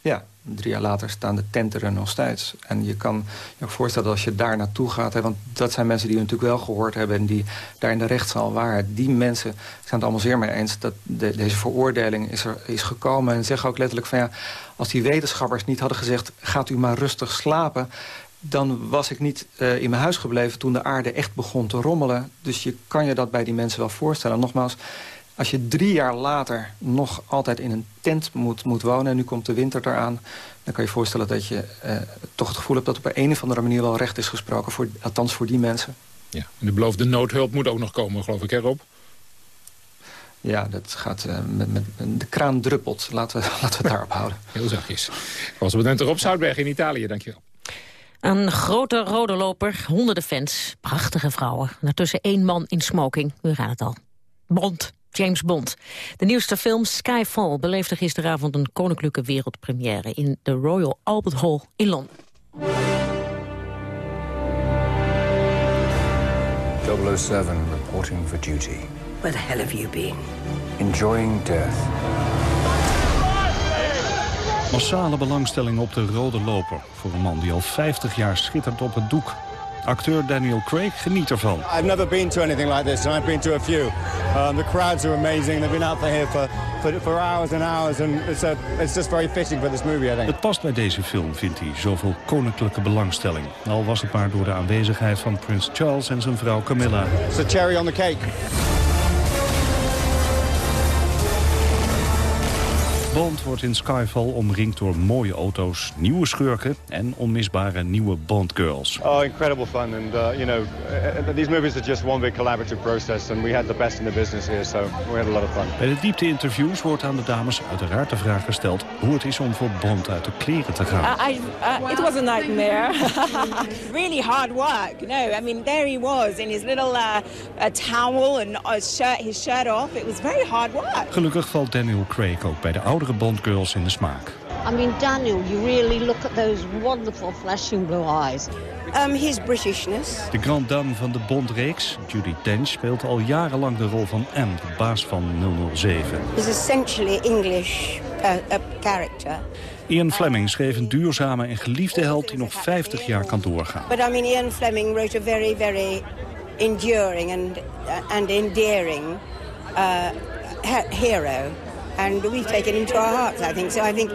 Ja, drie jaar later staan de tenten er nog steeds. En je kan je ook voorstellen als je daar naartoe gaat... Hè, want dat zijn mensen die we natuurlijk wel gehoord hebben... en die daar in de rechtszaal waren. Die mensen zijn het allemaal zeer mee eens... dat de, deze veroordeling is, is gekomen. En zeggen ook letterlijk van ja... als die wetenschappers niet hadden gezegd... gaat u maar rustig slapen dan was ik niet uh, in mijn huis gebleven toen de aarde echt begon te rommelen. Dus je kan je dat bij die mensen wel voorstellen. Nogmaals, Als je drie jaar later nog altijd in een tent moet, moet wonen... en nu komt de winter eraan... dan kan je je voorstellen dat je eh, toch het gevoel hebt... dat op een of andere manier wel recht is gesproken. Voor, althans voor die mensen. Ja, en de beloofde noodhulp moet ook nog komen, geloof ik, erop. Ja, dat gaat uh, met, met, de kraan druppelt. Laten we, laten we het daarop houden. Heel zachtjes. Correspondent Rob Zoutberg in Italië, dankjewel. Een grote rode loper, honderden fans, prachtige vrouwen. Daartussen één man in smoking, u raadt het al. Bond, James Bond. De nieuwste film Skyfall beleefde gisteravond een koninklijke wereldpremière... in de Royal Albert Hall in Londen. 007 reporting for duty. Where the hell have you been? Enjoying death. Massale belangstelling op de rode loper. Voor een man die al 50 jaar schittert op het doek. Acteur Daniel Craig geniet ervan. I've never been to anything like this, and I've been to a few. Um, the crowds are amazing. They've been out there here for, for, for hours and hours, and it's, a, it's just very fitting for this movie, I think. Het past bij deze film, vindt hij, zoveel koninklijke belangstelling. Al was het maar door de aanwezigheid van prins Charles en zijn vrouw Camilla. It's a cherry on the cake. Bond wordt in Skyfall omringd door mooie auto's, nieuwe schurken en onmisbare nieuwe Bond-girls. Oh, incredible fun. And, uh, you know, uh, these movies are just one big collaborative process. And we had the best in the business here, so we had a lot of fun. Bij de diepte-interviews wordt aan de dames uiteraard de vraag gesteld... hoe het is om voor Bond uit de kleren te gaan. Uh, I, uh, it was a nightmare. really hard work. No, I mean, there he was in his little uh, towel and shirt, his shirt off. It was very hard work. Gelukkig valt Daniel Craig ook bij de oude Bondgirls in de smaak. I mean, Daniel, you really look at those wonderful flashing blue eyes. Um, his Britishness. De grand dame van de Bond-reeks, Judy Dench, speelt al jarenlang de rol van M, de baas van 007. He's essentially English uh, a character. Ian Fleming schreef een duurzame en geliefde held die nog 50 jaar kan doorgaan. But I mean, Ian Fleming wrote a very, very enduring and, uh, and endearing uh, hero. And we've taken him to our hearts, I think. So I think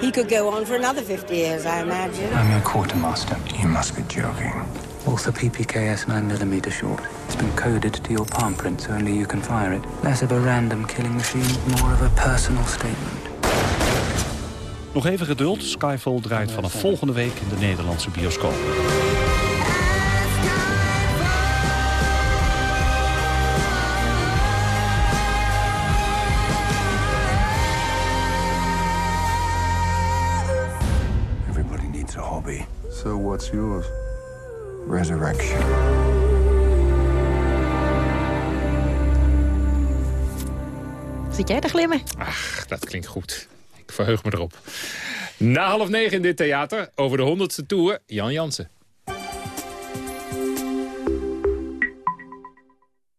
he could go on for another 50 years, I imagine. I'm your quartermaster. You must be joking. Also PPKS 9mm short. It's been coded to your palm print, so only you can fire it. Less of a random killing machine, more of a personal statement. Nog even geduld. Skyfall draait vanaf volgende week in de Nederlandse bioscoop. What's yours? Resurrection. Zit jij te glimmen? Ach, dat klinkt goed. Ik verheug me erop. Na half negen in dit theater, over de honderdste tour, Jan Jansen.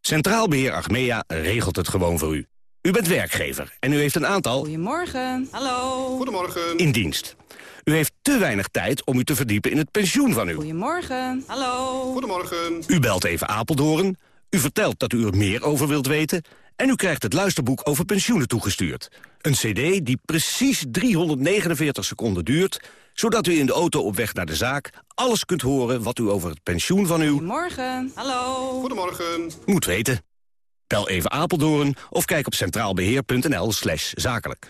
Centraal Beheer Achmea regelt het gewoon voor u. U bent werkgever en u heeft een aantal... Goedemorgen. Hallo. Goedemorgen. ...in dienst. U heeft te weinig tijd om u te verdiepen in het pensioen van u. Goedemorgen. Hallo. Goedemorgen. U belt even Apeldoorn. U vertelt dat u er meer over wilt weten. En u krijgt het luisterboek over pensioenen toegestuurd. Een cd die precies 349 seconden duurt zodat u in de auto op weg naar de zaak alles kunt horen wat u over het pensioen van uw... Goedemorgen. Hallo. Goedemorgen. Moet weten. Bel even Apeldoorn of kijk op centraalbeheer.nl slash zakelijk.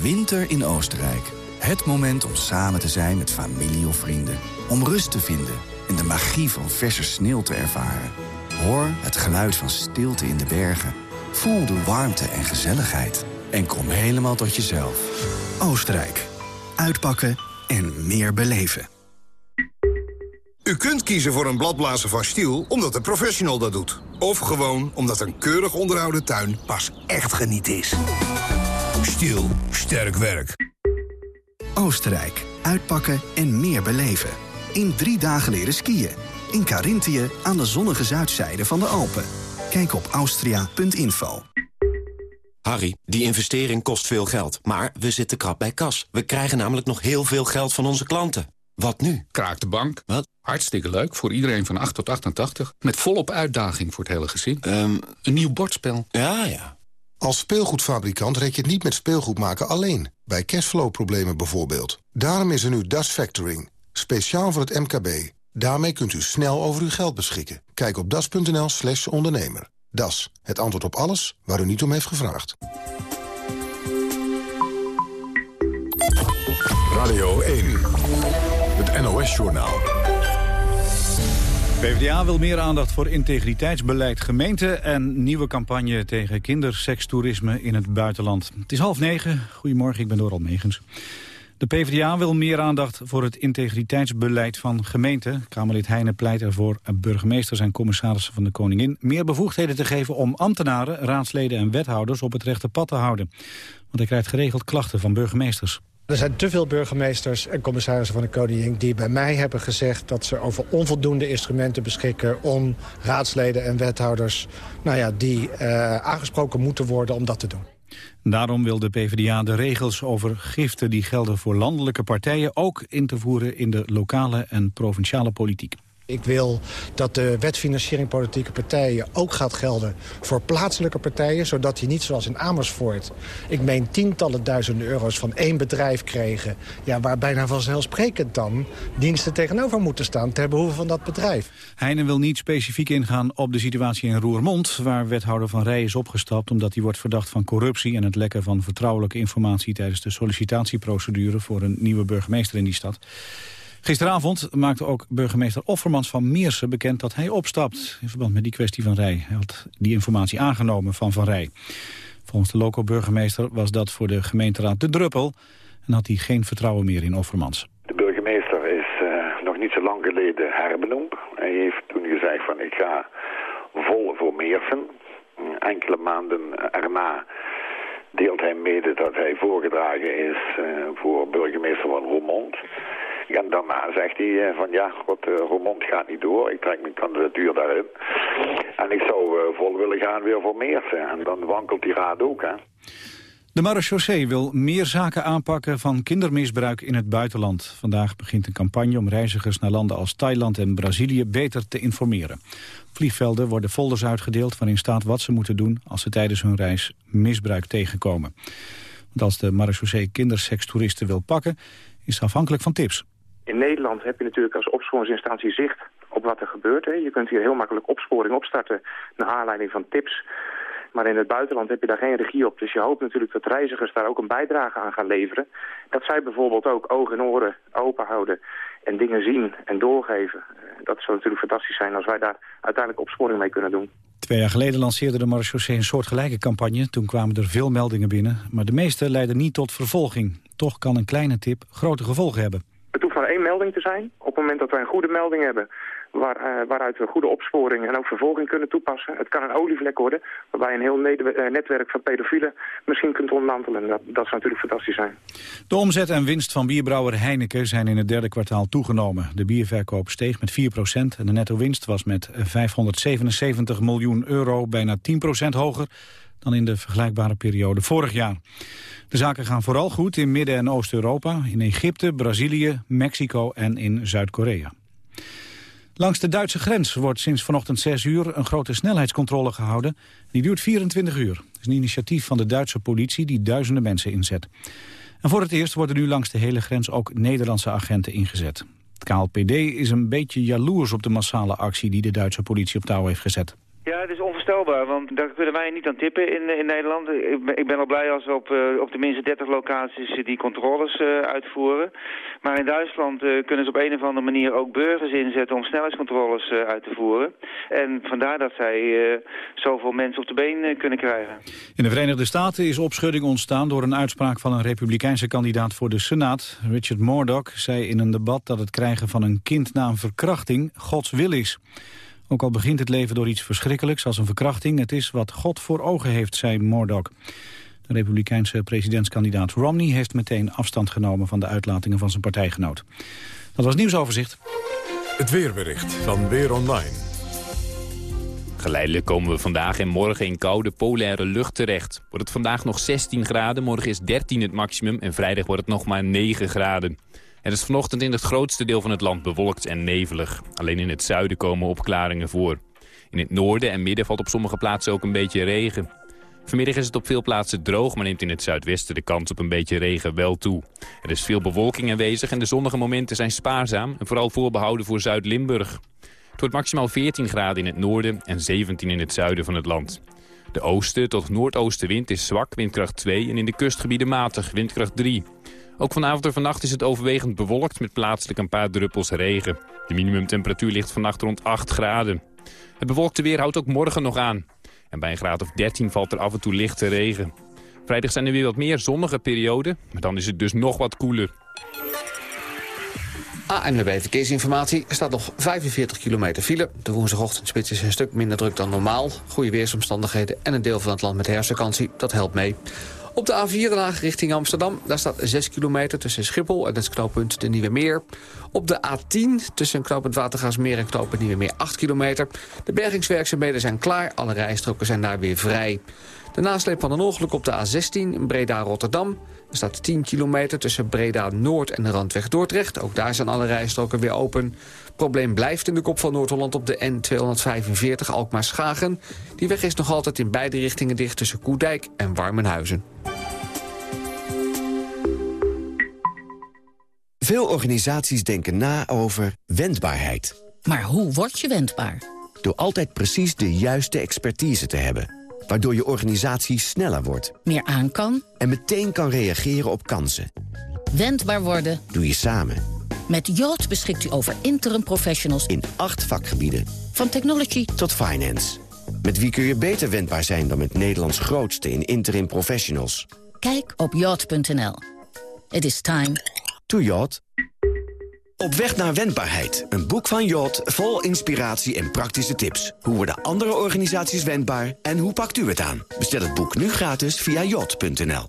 Winter in Oostenrijk. Het moment om samen te zijn met familie of vrienden. Om rust te vinden en de magie van verse sneeuw te ervaren. Hoor het geluid van stilte in de bergen. Voel de warmte en gezelligheid. En kom helemaal tot jezelf. Oostenrijk. Uitpakken en meer beleven. U kunt kiezen voor een bladblazer van Stiel omdat een professional dat doet. Of gewoon omdat een keurig onderhouden tuin pas echt geniet is. Stiel, sterk werk. Oostenrijk. Uitpakken en meer beleven. In drie dagen leren skiën. In Carinthië aan de zonnige zuidzijde van de Alpen. Kijk op austria.info. Harry, die investering kost veel geld, maar we zitten krap bij kas. We krijgen namelijk nog heel veel geld van onze klanten. Wat nu? Kraak de bank. Wat? Hartstikke leuk, voor iedereen van 8 tot 88. Met volop uitdaging voor het hele gezin. Um, een nieuw bordspel. Ja, ja. Als speelgoedfabrikant red je het niet met speelgoed maken alleen. Bij cashflow-problemen bijvoorbeeld. Daarom is er nu Das Factoring. Speciaal voor het MKB. Daarmee kunt u snel over uw geld beschikken. Kijk op das.nl slash ondernemer. DAS, het antwoord op alles waar u niet om heeft gevraagd. Radio 1, het NOS-journaal. PvdA wil meer aandacht voor integriteitsbeleid gemeente... en nieuwe campagne tegen kindersekstoerisme in het buitenland. Het is half negen. Goedemorgen, ik ben Doral Megens. De PvdA wil meer aandacht voor het integriteitsbeleid van gemeenten. Kamerlid Heijnen pleit ervoor burgemeesters en commissarissen van de Koningin... meer bevoegdheden te geven om ambtenaren, raadsleden en wethouders op het rechte pad te houden. Want hij krijgt geregeld klachten van burgemeesters. Er zijn te veel burgemeesters en commissarissen van de Koningin... die bij mij hebben gezegd dat ze over onvoldoende instrumenten beschikken... om raadsleden en wethouders nou ja, die uh, aangesproken moeten worden om dat te doen. Daarom wil de PvdA de regels over giften die gelden voor landelijke partijen... ook in te voeren in de lokale en provinciale politiek. Ik wil dat de wet financiering politieke partijen ook gaat gelden voor plaatselijke partijen. Zodat die niet zoals in Amersfoort, ik meen tientallen duizenden euro's van één bedrijf kregen. Ja, waar bijna vanzelfsprekend dan diensten tegenover moeten staan ter behoeve van dat bedrijf. Heijnen wil niet specifiek ingaan op de situatie in Roermond, waar wethouder Van Rij is opgestapt omdat hij wordt verdacht van corruptie en het lekken van vertrouwelijke informatie tijdens de sollicitatieprocedure voor een nieuwe burgemeester in die stad. Gisteravond maakte ook burgemeester Offermans van Meersen bekend dat hij opstapt. In verband met die kwestie van Rij. Hij had die informatie aangenomen van Van Rij. Volgens de loco-burgemeester was dat voor de gemeenteraad de druppel... en had hij geen vertrouwen meer in Offermans. De burgemeester is uh, nog niet zo lang geleden herbenoemd. Hij heeft toen gezegd van ik ga vol voor Meersen. Enkele maanden erna deelt hij mede dat hij voorgedragen is uh, voor burgemeester van Roermond... En daarna zegt hij eh, van ja, God, uh, Roermond gaat niet door. Ik trek mijn kandidatuur daarin. En ik zou uh, vol willen gaan weer voor Meersen. En dan wankelt die raad ook, hè. De marechaussee wil meer zaken aanpakken van kindermisbruik in het buitenland. Vandaag begint een campagne om reizigers naar landen als Thailand en Brazilië beter te informeren. vliegvelden worden folders uitgedeeld waarin staat wat ze moeten doen als ze tijdens hun reis misbruik tegenkomen. Want als de marechaussee kindersekstoeristen wil pakken, is afhankelijk van tips. In Nederland heb je natuurlijk als opsporingsinstantie zicht op wat er gebeurt. Hè. Je kunt hier heel makkelijk opsporing opstarten naar aanleiding van tips. Maar in het buitenland heb je daar geen regie op. Dus je hoopt natuurlijk dat reizigers daar ook een bijdrage aan gaan leveren. Dat zij bijvoorbeeld ook ogen en oren open houden en dingen zien en doorgeven. Dat zou natuurlijk fantastisch zijn als wij daar uiteindelijk opsporing mee kunnen doen. Twee jaar geleden lanceerde de marechaussee een soortgelijke campagne. Toen kwamen er veel meldingen binnen, maar de meeste leidden niet tot vervolging. Toch kan een kleine tip grote gevolgen hebben. Melding te zijn. Op het moment dat wij een goede melding hebben... Waar, uh, waaruit we goede opsporing en ook vervolging kunnen toepassen. Het kan een olievlek worden, waarbij een heel eh, netwerk van pedofielen misschien kunt ontmantelen. Dat, dat zou natuurlijk fantastisch zijn. De omzet en winst van bierbrouwer Heineken zijn in het derde kwartaal toegenomen. De bierverkoop steeg met 4% en de netto winst was met 577 miljoen euro bijna 10% hoger dan in de vergelijkbare periode vorig jaar. De zaken gaan vooral goed in Midden- en Oost-Europa, in Egypte, Brazilië, Mexico en in Zuid-Korea. Langs de Duitse grens wordt sinds vanochtend 6 uur een grote snelheidscontrole gehouden. Die duurt 24 uur. Het is een initiatief van de Duitse politie die duizenden mensen inzet. En voor het eerst worden nu langs de hele grens ook Nederlandse agenten ingezet. Het KLPD is een beetje jaloers op de massale actie die de Duitse politie op touw heeft gezet. Ja, het is onvoorstelbaar, want daar kunnen wij niet aan tippen in, in Nederland. Ik ben, al blij als we op, uh, op tenminste 30 locaties die controles uitvoeren. Maar in Duitsland kunnen ze op een of andere manier ook burgers inzetten om snelheidscontroles uit te voeren. En vandaar dat zij zoveel mensen op de been kunnen krijgen. In de Verenigde Staten is opschudding ontstaan door een uitspraak van een republikeinse kandidaat voor de Senaat. Richard Murdoch zei in een debat dat het krijgen van een kind na verkrachting Gods wil is. Ook al begint het leven door iets verschrikkelijks als een verkrachting... het is wat God voor ogen heeft, zei Murdoch. De republikeinse presidentskandidaat Romney heeft meteen afstand genomen... van de uitlatingen van zijn partijgenoot. Dat was nieuwsoverzicht. Het weerbericht van Weer Online. Geleidelijk komen we vandaag en morgen in koude polaire lucht terecht. Wordt het vandaag nog 16 graden, morgen is 13 het maximum... en vrijdag wordt het nog maar 9 graden. Het is vanochtend in het grootste deel van het land bewolkt en nevelig. Alleen in het zuiden komen opklaringen voor. In het noorden en midden valt op sommige plaatsen ook een beetje regen. Vanmiddag is het op veel plaatsen droog, maar neemt in het zuidwesten de kans op een beetje regen wel toe. Er is veel bewolking aanwezig en de zonnige momenten zijn spaarzaam en vooral voorbehouden voor Zuid-Limburg. Het wordt maximaal 14 graden in het noorden en 17 in het zuiden van het land. De oosten tot noordoostenwind is zwak, windkracht 2 en in de kustgebieden matig, windkracht 3. Ook vanavond en vannacht is het overwegend bewolkt met plaatselijk een paar druppels regen. De minimumtemperatuur ligt vannacht rond 8 graden. Het bewolkte weer houdt ook morgen nog aan. En bij een graad of 13 valt er af en toe lichte regen. Vrijdag zijn er weer wat meer zonnige perioden, maar dan is het dus nog wat koeler. ANWB Verkeersinformatie. Er staat nog 45 kilometer file. De woensdagochtendspits is een stuk minder druk dan normaal. Goede weersomstandigheden en een deel van het land met herfstvakantie. Dat helpt mee. Op de A4 richting Amsterdam, daar staat 6 kilometer tussen Schiphol en het knooppunt de Nieuwe Meer. Op de A10 tussen knooppunt Watergaasmeer en knooppunt Nieuwe Meer 8 kilometer. De bergingswerkzaamheden zijn klaar, alle rijstroken zijn daar weer vrij. De nasleep van een ongeluk op de A16 Breda-Rotterdam. Er staat 10 kilometer tussen Breda-Noord en de Randweg Dordrecht. Ook daar zijn alle rijstroken weer open. Probleem blijft in de kop van Noord-Holland op de N245 Alkmaar-Schagen. Die weg is nog altijd in beide richtingen dicht tussen Koedijk en Warmenhuizen. Veel organisaties denken na over wendbaarheid. Maar hoe word je wendbaar? Door altijd precies de juiste expertise te hebben. Waardoor je organisatie sneller wordt. Meer aan kan. En meteen kan reageren op kansen. Wendbaar worden. Doe je samen. Met Yacht beschikt u over interim professionals. In acht vakgebieden. Van technology tot finance. Met wie kun je beter wendbaar zijn dan met Nederlands grootste in interim professionals. Kijk op yacht.nl. It is time to yacht. Op weg naar wendbaarheid. Een boek van Jot vol inspiratie en praktische tips. Hoe worden andere organisaties wendbaar en hoe pakt u het aan? Bestel het boek nu gratis via jot.nl.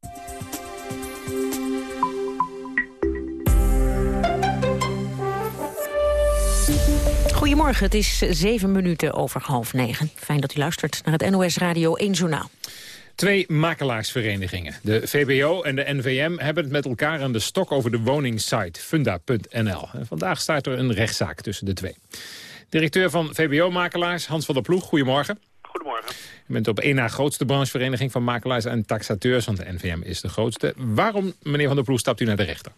Goedemorgen, het is zeven minuten over half negen. Fijn dat u luistert naar het NOS Radio 1 Journaal. Twee makelaarsverenigingen, de VBO en de NVM... hebben het met elkaar aan de stok over de woningsite funda.nl. Vandaag staat er een rechtszaak tussen de twee. Directeur van VBO-makelaars, Hans van der Ploeg, goedemorgen. Goedemorgen. U bent op één na grootste branchevereniging van makelaars en taxateurs... want de NVM is de grootste. Waarom, meneer van der Ploeg, stapt u naar de rechter?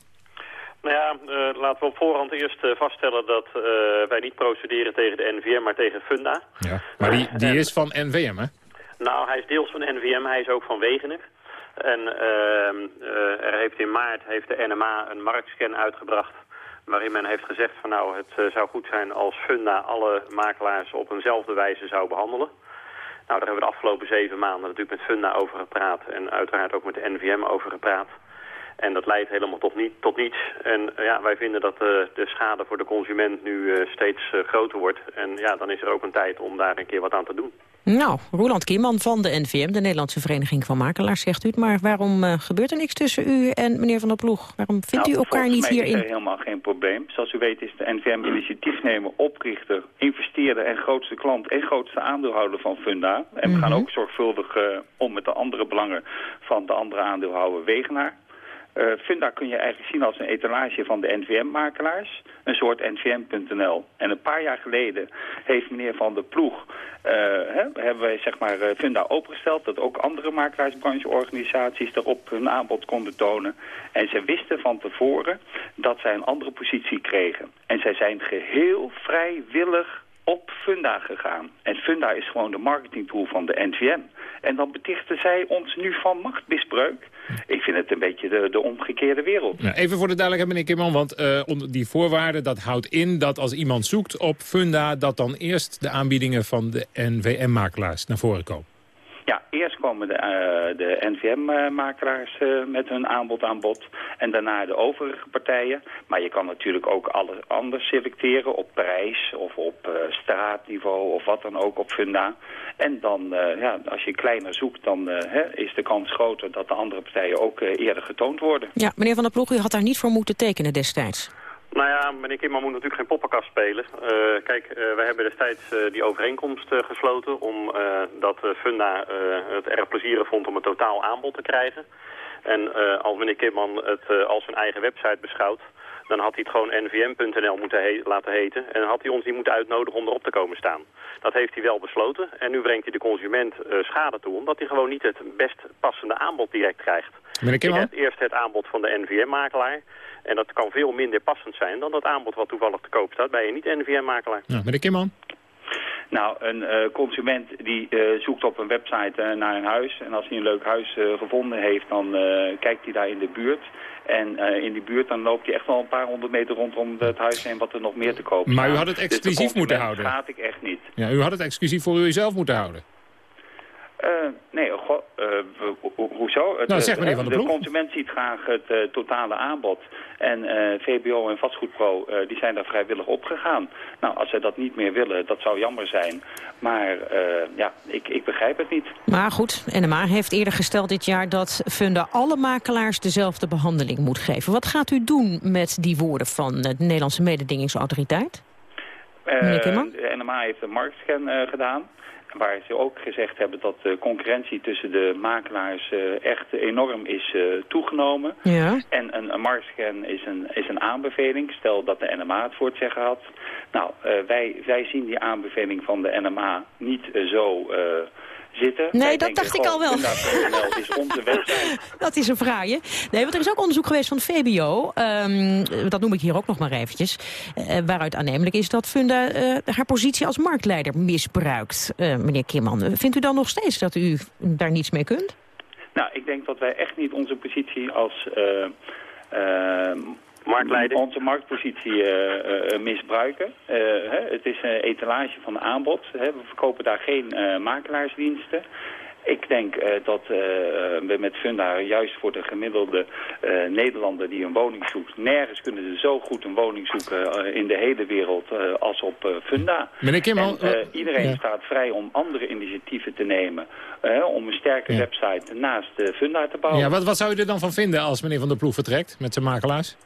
Nou ja, uh, laten we op voorhand eerst uh, vaststellen dat uh, wij niet procederen tegen de NVM, maar tegen Funda. Ja, maar die, die is van NVM, hè? Nou, hij is deels van NVM, hij is ook van Wegener. En ehm, er heeft in maart heeft de NMA een marktscan uitgebracht... waarin men heeft gezegd van nou, het zou goed zijn als Funda alle makelaars op eenzelfde wijze zou behandelen. Nou, daar hebben we de afgelopen zeven maanden natuurlijk met Funda over gepraat... en uiteraard ook met de NVM over gepraat... En dat leidt helemaal tot, niet, tot niets. En uh, ja, wij vinden dat uh, de schade voor de consument nu uh, steeds groter wordt. En ja, dan is er ook een tijd om daar een keer wat aan te doen. Nou, Roland Kieman van de NVM, de Nederlandse Vereniging van Makelaars, zegt u het. Maar waarom gebeurt er niks tussen u en meneer Van der Ploeg? Waarom vindt nou, u elkaar niet hierin? is er helemaal geen probleem. Zoals u weet is de NVM initiatiefnemer, oprichter, investeerder en grootste klant en grootste aandeelhouder van Funda. En we mm -hmm. gaan ook zorgvuldig om met de andere belangen van de andere aandeelhouder Wegenaar. Uh, Funda kun je eigenlijk zien als een etalage van de NVM-makelaars. Een soort NVM.nl. En een paar jaar geleden heeft meneer Van der Ploeg... Uh, hè, hebben wij zeg maar uh, Funda opengesteld... dat ook andere makelaarsbrancheorganisaties daarop hun aanbod konden tonen. En ze wisten van tevoren dat zij een andere positie kregen. En zij zijn geheel vrijwillig op Funda gegaan. En Funda is gewoon de marketingtool van de NVM. En dan betichten zij ons nu van machtmisbruik. Ik vind het een beetje de, de omgekeerde wereld. Even voor de duidelijkheid, meneer Kimman, want uh, onder die voorwaarden... dat houdt in dat als iemand zoekt op Funda... dat dan eerst de aanbiedingen van de NVM-makelaars naar voren komen. Ja, eerst komen de, uh, de NVM-makelaars uh, met hun aanbod aan bod en daarna de overige partijen. Maar je kan natuurlijk ook alles anders selecteren op prijs of op uh, straatniveau of wat dan ook op funda. En dan, ja, als je kleiner zoekt, dan hè, is de kans groter dat de andere partijen ook eerder getoond worden. Ja, meneer Van der Ploeg, u had daar niet voor moeten tekenen destijds. Nou ja, meneer Kimman moet natuurlijk geen poppenkast spelen. Uh, kijk, uh, wij hebben destijds uh, die overeenkomst gesloten... omdat Funda het erg plezierig vond om een totaal aanbod te krijgen. En als meneer Kimman het als zijn eigen website beschouwt, dan had hij het gewoon nvm.nl moeten he laten heten. En had hij ons niet moeten uitnodigen om erop te komen staan. Dat heeft hij wel besloten. En nu brengt hij de consument schade toe, omdat hij gewoon niet het best passende aanbod direct krijgt. Meneer Kimman? Eerst het aanbod van de NVM-makelaar. En dat kan veel minder passend zijn dan dat aanbod wat toevallig te koop staat bij een niet-NVM-makelaar. Ja, meneer Kimman? Nou, een uh, consument die uh, zoekt op een website uh, naar een huis. En als hij een leuk huis gevonden heeft, dan kijkt hij daar in de buurt. En in die buurt dan loopt hij echt wel een paar honderd meter rondom het huis heen wat er nog meer te kopen Maar u had het exclusief dus moeten houden? dat gaat ik echt niet. Ja, u had het exclusief voor uzelf moeten houden? Uh, nee, uh, hoezo? Het, nou, zeg meneer Van der De consument ziet graag het uh, totale aanbod. En VBO en Vastgoedpro die zijn daar vrijwillig opgegaan. Nou, als zij dat niet meer willen, dat zou jammer zijn. Maar ja, ik, ik begrijp het niet. Maar goed, NMA heeft eerder gesteld dit jaar dat Funda alle makelaars dezelfde behandeling moet geven. Wat gaat u doen met die woorden van de Nederlandse mededingingsautoriteit? meneer Kimman? De NMA heeft een marktscan gedaan waar ze ook gezegd hebben dat de concurrentie tussen de makelaars uh, echt enorm is uh, toegenomen. Ja. En een, een is een, is een aanbeveling, stel dat de NMA het voor het zeggen had. Nou, uh, wij, wij zien die aanbeveling van de NMA niet zo zitten. Nee, Wij dat dacht ik al wel. gewoon, is onze website. Dat is een vraagje. Nee, want er is ook onderzoek geweest van VBO. Um, dat noem ik hier ook nog maar eventjes. Uh, waaruit aannemelijk is dat Funda uh, haar positie als marktleider misbruikt. Uh, meneer Kimman, vindt u dan nog steeds dat u daar niets mee kunt? Nou, ik denk dat wij echt niet onze positie als... marktleider. Onze marktpositie uh, uh, misbruiken. Uh, hè, het is een etalage van aanbod. Hè. We verkopen daar geen makelaarsdiensten. Ik denk uh, dat uh, we met Funda juist voor de gemiddelde uh, Nederlander die een woning zoekt... nergens kunnen ze zo goed een woning zoeken in de hele wereld als op Funda. Meneer Kimman... En, iedereen ja. staat vrij om andere initiatieven te nemen... om een sterke ja. website naast Funda te bouwen. Ja, wat, wat zou u er dan van vinden als meneer Van der Ploeg vertrekt met zijn makelaars?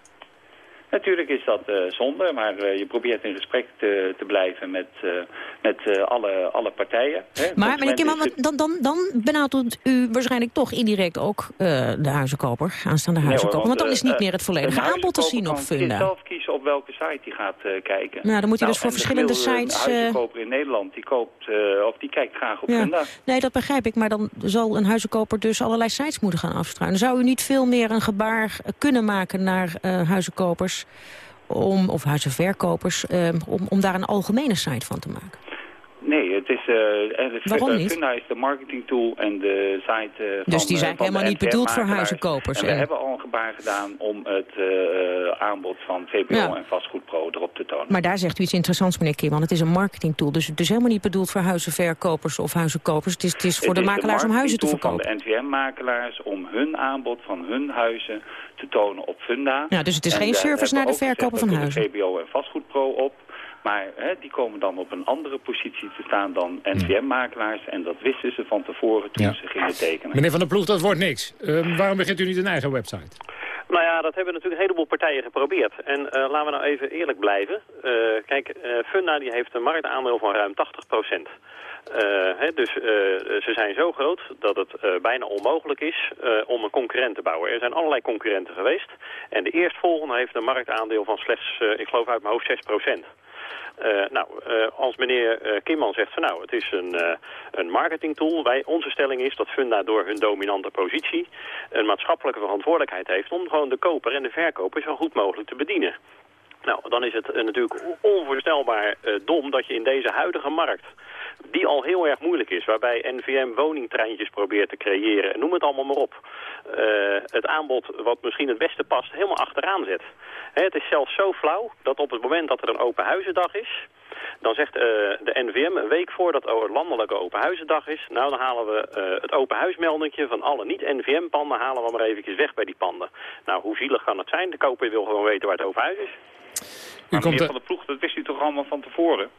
Natuurlijk is dat uh, zonde, maar uh, je probeert in gesprek te, te blijven met, uh, met alle, alle partijen. Hè. Maar meneer Kimman, het... dan, dan, dan benadert u waarschijnlijk toch indirect ook de huizenkoper, aanstaande huizenkoper. Nee, want, want, dan is niet meer het volledige aanbod te zien op Funda. Zelf kiezen op welke site hij gaat kijken. Nou, dan moet hij nou, dus voor verschillende sites... Een huizenkoper in Nederland, die, koopt, of die kijkt graag op ja. Funda. Nee, dat begrijp ik, maar dan zal een huizenkoper dus allerlei sites moeten gaan afstruinen. Zou u niet veel meer een gebaar kunnen maken naar huizenkopers om, of huizenverkopers, uh, om, om daar een algemene site van te maken? Nee, het is, uh, Waarom niet? Funda is de marketingtool en de site uh, Dus die eigenlijk helemaal niet bedoeld voor huizenkopers? En we hebben al een gebaar gedaan om het uh, aanbod van VPO ja. en Vastgoedpro erop te tonen. Maar daar zegt u iets interessants, meneer Kimman. Het is een marketingtool, dus het is helemaal niet bedoeld voor huizenverkopers of huizenkopers. Het is, het is voor het de makelaars om huizen te verkopen. Het is de NVM-makelaars om hun aanbod van hun huizen te tonen op Funda. Ja, dus het is en geen service naar de verkoper van huizen? VPO en Vastgoedpro op. Maar hè, die komen dan op een andere positie te staan dan NVM-makelaars. En dat wisten ze van tevoren toen ja. ze gingen tekenen. Meneer Van der Ploeg, dat wordt niks. Uh, waarom begint u niet een eigen website? Nou ja, dat hebben natuurlijk een heleboel partijen geprobeerd. En uh, laten we nou even eerlijk blijven. Uh, kijk, Funda die heeft een marktaandeel van ruim 80 procent. Uh, he, dus uh, ze zijn zo groot dat het uh, bijna onmogelijk is om een concurrent te bouwen. Er zijn allerlei concurrenten geweest. En de eerstvolgende heeft een marktaandeel van slechts, ik geloof uit mijn hoofd, 6 procent. Uh, nou, als meneer Kimman zegt van nou, het is een, een marketingtool. Wij, onze stelling is dat Funda door hun dominante positie een maatschappelijke verantwoordelijkheid heeft om gewoon de koper en de verkoper zo goed mogelijk te bedienen. Nou, dan is het natuurlijk onvoorstelbaar dom dat je in deze huidige markt die al heel erg moeilijk is, waarbij NVM woningtreintjes probeert te creëren, noem het allemaal maar op, uh, het aanbod wat misschien het beste past helemaal achteraan zet. Hè, het is zelfs zo flauw dat op het moment dat er een open huizendag is, dan zegt de NVM een week voordat er landelijke open huizendag is, nou dan halen we het open huismeldingje van alle niet-NVM-panden halen we maar eventjes weg bij die panden. Nou, hoe zielig kan het zijn? De koper wil gewoon weten waar het open huis is. Maar meneer Van de Ploeg, dat wist u toch allemaal van tevoren?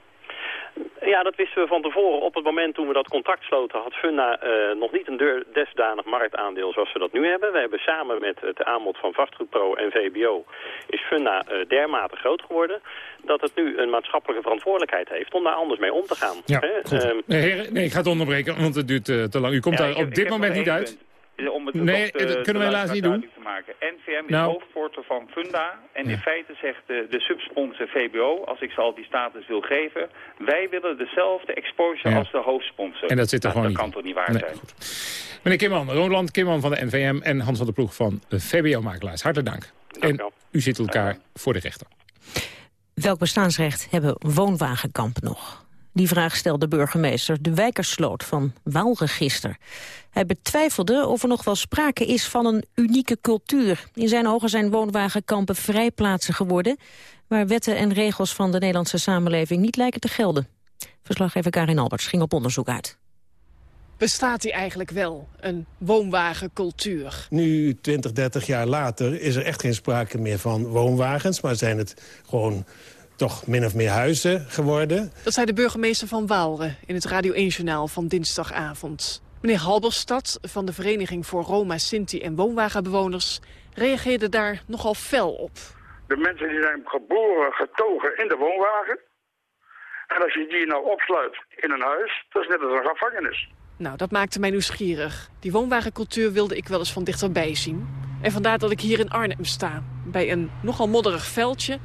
Ja, dat wisten we van tevoren. Op het moment toen we dat contract sloten had Funda uh, nog niet een desdanig marktaandeel zoals we dat nu hebben. We hebben samen met het aanbod van Vastgoedpro en VBO is Funda uh, dermate groot geworden dat het nu een maatschappelijke verantwoordelijkheid heeft om daar anders mee om te gaan. Ja, goed. Uh, nee, heren, nee, ik ga het onderbreken, want het duurt uh, te lang. U komt ja, daar op dit moment niet uit. Om het Nee, de- dat de kunnen we helaas niet doen. duidelijk Te maken. NVM is Nou. hoofdporter van Funda. En in feite zegt de, de subsponsor VBO, als ik ze al die status wil geven... wij willen dezelfde exposure Ja. als de hoofdsponsor. En dat zit er Nou, gewoon dat niet kan in. toch niet waar Nee, zijn? Meneer Kimman, Roland Kimman van de NVM en Hans van der Ploeg van de VBO-makelaars. Hartelijk dank. En u zit elkaar voor de rechter. Welk bestaansrecht hebben woonwagenkampen nog? Die vraag stelde burgemeester De Wijkersloot van Waalregister. Hij betwijfelde of er nog wel sprake is van een unieke cultuur. In zijn ogen zijn woonwagenkampen vrijplaatsen geworden... waar wetten en regels van de Nederlandse samenleving niet lijken te gelden. Verslaggever Karin Alberts ging op onderzoek uit. Bestaat die eigenlijk wel, een woonwagencultuur? Nu, 20, 30 jaar later, is er echt geen sprake meer van woonwagens... maar zijn het gewoon toch min of meer huizen geworden. Dat zei de burgemeester van Waalre in het Radio 1-journaal van dinsdagavond. Meneer Halberstad van de Vereniging voor Roma, Sinti en Woonwagenbewoners... reageerde daar nogal fel op. De mensen die zijn geboren, getogen in de woonwagen. En als je die nou opsluit in een huis, dat is net als een gevangenis. Nou, dat maakte mij nieuwsgierig. Die woonwagencultuur wilde ik wel eens van dichterbij zien. En vandaar dat ik hier in Arnhem sta. Bij een nogal modderig veldje.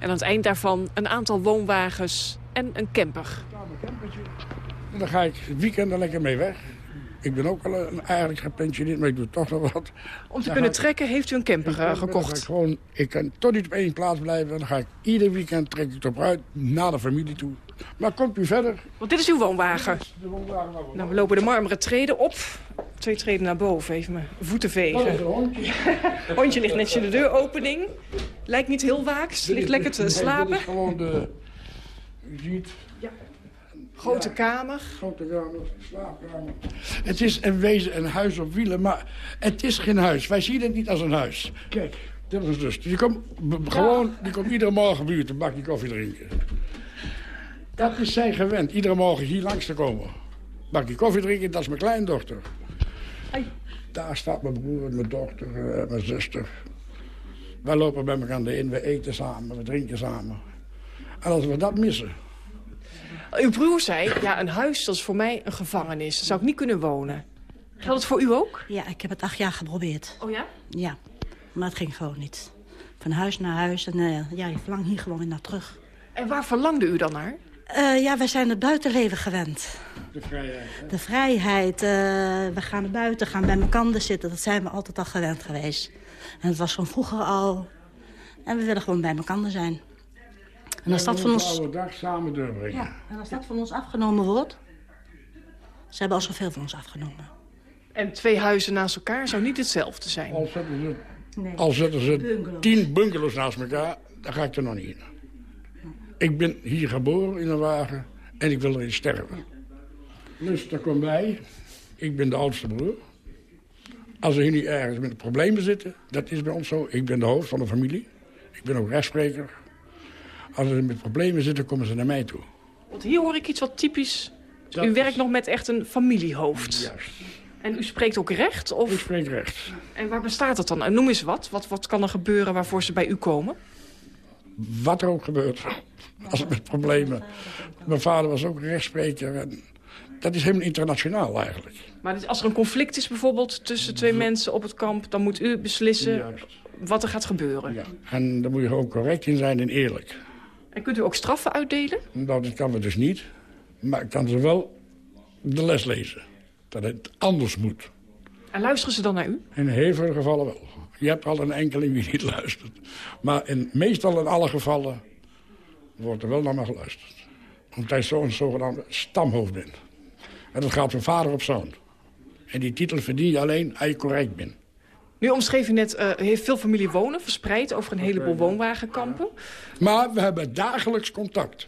En aan het eind daarvan een aantal woonwagens en een camper. En dan ga ik het weekend er lekker mee weg. Ik ben ook al een, eigenlijk gepensioneerd, maar ik doe toch nog wat. Om te Dan kunnen ik- trekken heeft u een camper eh, gekocht. ik, gewoon, ik kan toch niet op één plaats blijven. Dan ga ik ieder weekend trek ik het op uit naar de familie toe. Maar komt u verder? Want dit is uw woonwagen. Nou, we lopen de marmeren treden op. Twee treden naar boven, even mijn voeten vegen. Het hondje ligt netjes in de deuropening. Lijkt niet heel waaks, ligt lekker te slapen. Dit is gewoon de... U ziet... Grote kamer. Grote kamer, slaapkamer. Het is een wezen een huis op wielen, maar het is geen huis. Wij zien het niet als een huis. Kijk, dit is dus. Die komt gewoon, die komt iedere morgen bij u een bakje koffie drinken. Dat is zij gewend, iedere morgen hier langs te komen. Bakje koffie drinken, dat is mijn kleindochter. Daar staat mijn broer, mijn dochter, eh, mijn zuster. Wij lopen bij elkaar in, we eten samen, we drinken samen. En als we dat missen, Uw broer zei, ja, een huis dat is voor mij een gevangenis. Daar zou ik niet kunnen wonen. Geldt het voor u ook? Ja, ik heb het acht jaar geprobeerd. Oh ja? Ja, maar het ging gewoon niet. Van huis naar huis en eh, ja, je verlangt hier gewoon weer naar terug. En waar verlangde u dan naar? Eh, ja, wij zijn het buitenleven gewend. de vrijheid. hè. De vrijheid, eh, we gaan naar buiten, gaan bij elkaar zitten. Dat zijn we altijd al gewend geweest. En het was van vroeger al. En we willen gewoon bij elkaar zijn. En als dat van ons... oude dag samen doorbrengen. Ja, en als dat van ons afgenomen wordt... Ze hebben al zoveel van ons afgenomen. En twee huizen naast elkaar zou niet hetzelfde zijn. Al zetten ze, Nee. al zetten ze Bungalows. tien bungalows naast elkaar, dan ga ik er nog niet in. Ik ben hier geboren in een wagen en ik wil erin sterven. Dus dat komt bij. Ik ben de oudste broer. Als er hier niet ergens met problemen zitten, dat is bij ons zo. Ik ben de hoofd van de familie. Ik ben ook rechtspreker. Als er met problemen zitten, komen ze naar mij toe. Want hier hoor ik iets wat typisch... Dat u werkt nog met echt een familiehoofd. Juist. En u spreekt ook recht? Of... Ik spreek recht. En waar bestaat het dan? Noem eens wat. wat. Wat kan er gebeuren waarvoor ze bij u komen? Wat er ook gebeurt. Als het met problemen. Mijn vader was ook rechtspreker. En dat is helemaal internationaal eigenlijk. Maar dus als er een conflict is bijvoorbeeld tussen twee mensen op het kamp... dan moet u beslissen Juist. wat er gaat gebeuren. En daar moet je gewoon correct in zijn en eerlijk. En kunt u ook straffen uitdelen? Nou, dat kan we dus niet. Maar ik kan ze wel de les lezen. Dat het anders moet. En luisteren ze dan naar u? In heel veel gevallen wel. Je hebt al een enkeling die niet luistert. Maar in, meestal in alle gevallen wordt er wel naar me geluisterd. Omdat ik zo'n zogenaamde stamhoofd ben. En dat gaat van vader op zoon. En die titel verdien je alleen als je correct bent. Nu omschreef net, eh, heeft veel familie wonen... verspreid over een heleboel woonwagenkampen. Maar we hebben dagelijks contact.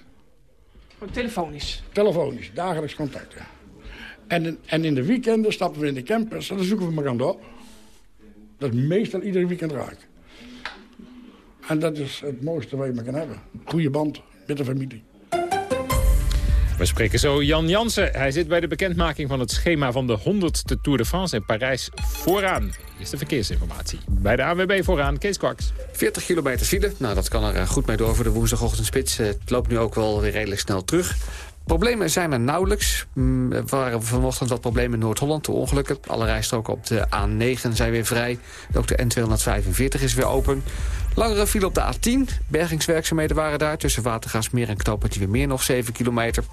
Gewoon telefonisch. Telefonisch, dagelijks contact, ja. En, in- en in de weekenden stappen we in de campers en dan zoeken we elkaar op. Dat is meestal iedere weekend raak. En dat is het mooiste wat je maar kan hebben. Goede band met de familie. We spreken zo Jan Jansen. Hij zit bij de bekendmaking van het schema van de 100ste Tour de France in Parijs vooraan. Is de verkeersinformatie. Bij de ANWB vooraan, Kees Kwaks. 40 kilometer file. Nou, dat kan er eh, goed mee door voor de woensdagochtendspits. Eh, Het loopt nu ook wel weer redelijk snel terug. Problemen zijn er nauwelijks. Mm, Er waren vanochtend wat problemen in Noord-Holland, de ongelukken. Alle rijstroken op de A9 zijn weer vrij. Ook de N245 is weer open. Langere file op de A10. Bergingswerkzaamheden waren daar tussen Watergaasmeer en Knoopend meer nog 7 kilometer.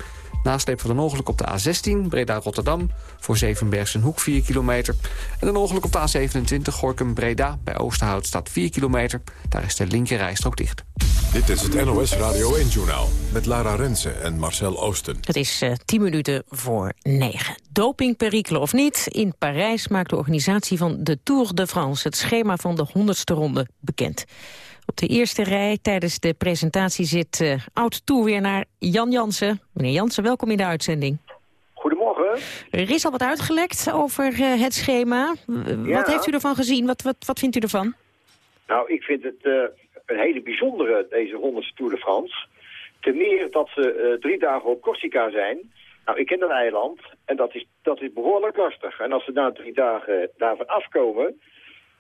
Nasleep van een ongeluk op de A16, Breda-Rotterdam... voor Zevenbergse Hoek 4 kilometer. En een ongeluk op de A27, Gorkum-Breda. Bij Oosterhout staat 4 kilometer. Daar is de linker rijstrook dicht. Dit is het NOS Radio 1-journaal met Lara Rensen en Marcel Oosten. Het is eh 10 minuten voor 9. Dopingperikelen of niet, in Parijs maakt de organisatie van de Tour de France... het schema van de 100ste ronde bekend. Op de eerste rij tijdens de presentatie zit eh oud-toerwinnaar Jan Jansen. Meneer Jansen, welkom in de uitzending. Goedemorgen. Er is al wat uitgelekt over eh, het schema. Ja. Wat heeft u ervan gezien? Wat, wat, wat vindt u ervan? Nou, ik vind het eh, een hele bijzondere, deze 100ste Tour de France. Ten meer dat ze drie dagen op Corsica zijn. Nou, ik ken dat eiland en dat is, dat is behoorlijk lastig. En als ze na drie dagen daarvan afkomen...